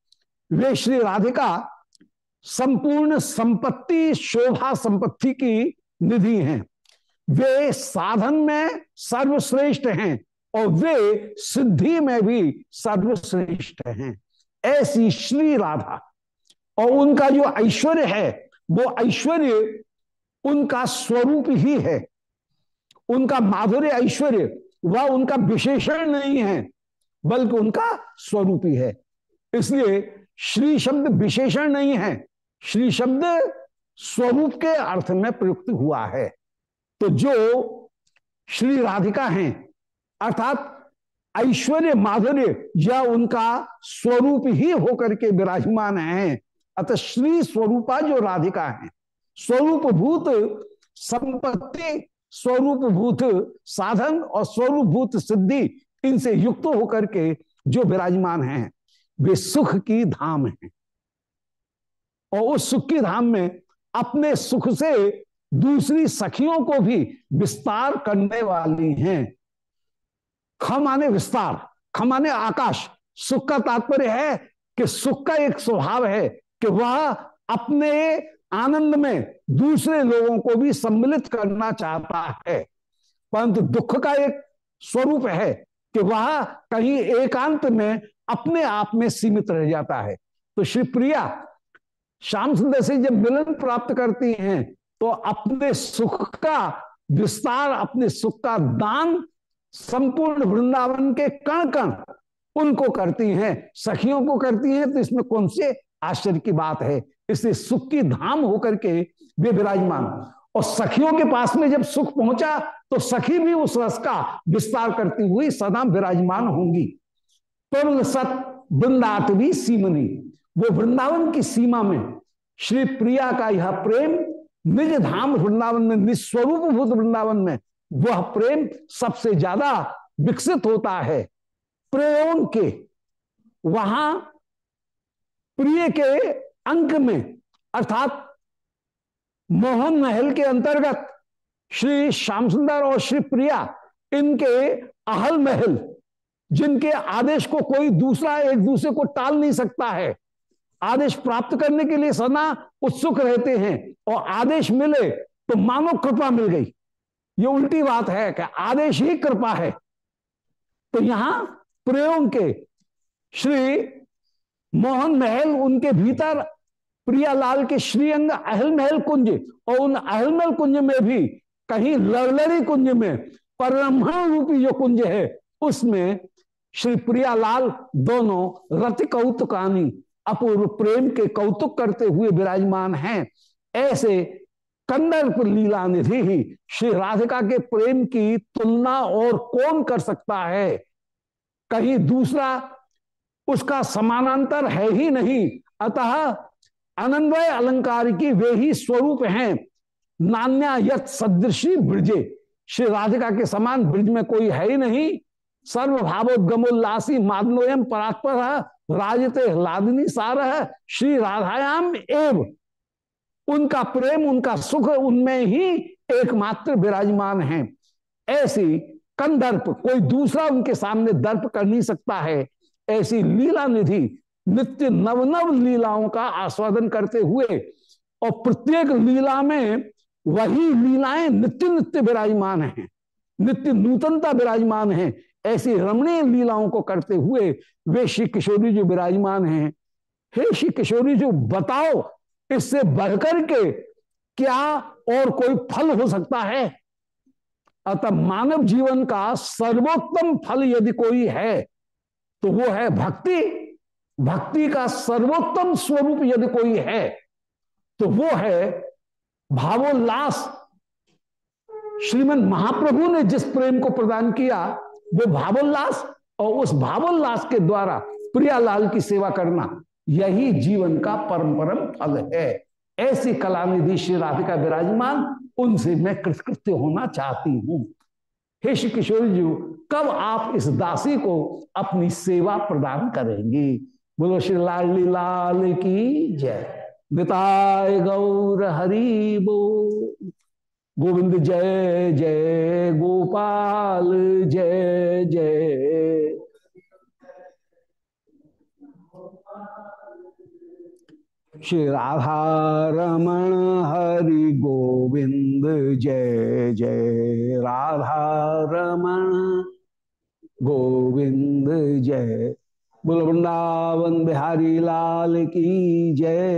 [SPEAKER 2] वे श्री राधिका संपूर्ण संपत्ति, शोभा संपत्ति की निधि हैं। वे साधन में सर्वश्रेष्ठ हैं। और वे सिद्धि में भी सर्वश्रेष्ठ हैं। ऐसी श्री राधा और उनका जो ऐश्वर्य है, वो ऐश्वर्य उनका स्वरूप ही है। उनका माधुर्य ऐश्वर्य वह उनका विशेषण नहीं है, बल्कि उनका स्वरूप ही है। इसलिए श्री शब्द विशेषण नहीं है, श्री शब्द स्वरूप के अर्थ में प्रयुक्त हुआ है। तो जो श्री राधिका हैं अर्थात ऐश्वर्य माधुर्य या उनका स्वरूप ही होकर के विराजमान है। अतः श्री स्वरूपा जो राधिका है स्वरूप भूत संपत्ति स्वरूप भूत साधन और स्वरूप भूत सिद्धि इनसे युक्त होकर के जो विराजमान हैं, वे सुख की धाम है। और उस सुख की धाम में अपने सुख से दूसरी सखियों को भी विस्तार करने वाली हैं। खमाने विस्तार, खमाने आकाश। सुख का तात्पर्य है कि सुख का एक स्वभाव है कि वह अपने आनंद में दूसरे लोगों को भी सम्मिलित करना चाहता है। परंतु दुख का एक स्वरूप है कि वह कहीं एकांत में अपने आप में सीमित रह जाता है। तो श्री प्रिया, श्याम सुंदर से जब मिलन प्राप्त करती हैं तो अपने सुख का विस्तार, अपने सुख का दान संपूर्ण वृंदावन के कण कण उनको करती हैं, सखियों को करती हैं तो इसमें कौन से? आश्चर्य की बात है। इसलिए सुख की धाम होकर के वे विराजमान। और सखियों के पास में जब सुख पहुँचा तो सखी भी उस रस का विस्तार करती हुई सदा विराजमान होंगी। तुल सत वृंदात भी सीमनी। वो वृंदावन की सीमा में श्री प्रिया का यह प्रेम निज धाम वृंदावन में, निस्वरूप भूत वृंदावन में वह प्रेम सबसे ज़्यादा विकसित होता है। प्रेम के, वहाँ प्रिय के अंक में, अर्थात मोहन महल के अंतर्गत श्री श्याम सुंदर और श्री प्रिया, इनके अहल महल, जिनके आदेश को कोई दूसरा एक दूसरे को टाल नहीं सकता है। आदेश प्राप्त करने के लिए सदा उत्सुक रहते हैं और आदेश मिले तो मानो कृपा मिल गई। ये उल्टी बात है कि आदेश ही कृपा है। तो यहाँ प्रयोग के श्री मोहन महल, उनके भीतर प्रियालाल के श्रीअंग अहल महल कुंज और उन अहल महल कुंज में भी कहीं लड़लड़ी कुंज में परब्रह्मण रूपी जो कुंज है, उसमें श्री प्रियालाल दोनों रति कौतुकानी, अपूर्व प्रेम के कौतुक करते हुए विराजमान हैं। ऐसे कंदर्प लीला निधि ही श्री राधिका के प्रेम की तुलना और कौन कर सकता है? कहीं दूसरा उसका समानांतर है ही नहीं। अतः अनन्वय अलंकार की वे ही स्वरूप हैं। नान्या यथ सदृशी ब्रजे। श्री राधिका के समान ब्रज में कोई है ही नहीं। सर्व सर्वभावोद्गमोल्लासी मादनोयम परात्पर राजते लादनी सार श्री राधायाम एव। उनका प्रेम, उनका सुख उनमें ही एकमात्र विराजमान है। ऐसी कंदर्प, कोई दूसरा उनके सामने दर्प कर नहीं सकता है। ऐसी लीला निधि नित्य नव नव लीलाओं का आस्वादन करते हुए और प्रत्येक लीला में वही लीलाएँ नित्य नित्य विराजमान हैं, नित्य नूतनता विराजमान है। ऐसी रमणीय लीलाओं को करते हुए वे श्री किशोरी जो विराजमान हैं। हे श्री किशोरी जो, बताओ इससे बढ़कर के क्या और कोई फल हो सकता है? अतः मानव जीवन का सर्वोत्तम फल यदि कोई है तो वो है भक्ति। भक्ति का सर्वोत्तम स्वरूप यदि कोई है तो वो है भावोल्लास। श्रीमद महाप्रभु ने जिस प्रेम को प्रदान किया, वो भावोल्लास और उस भावोल्लास के द्वारा प्रियालाल की सेवा करना। यही जीवन का परम परम फल है। ऐसी कलानिधि श्री राधिका विराजमान, उनसे मैं कृतकृत्य होना चाहती हूँ। हे श्री किशोर जी, कब आप इस दासी को अपनी सेवा प्रदान करेंगी? बोलो, श्री लाली लाल की जय। निताय गौर हरि बो। गोविंद जय जय गोपाल, जय जय श्री राधा रमण हरि गोविंद, जय जय। राधा रमण गोविंद, जय। बुल, वृंदावन बिहारी लाल की जय।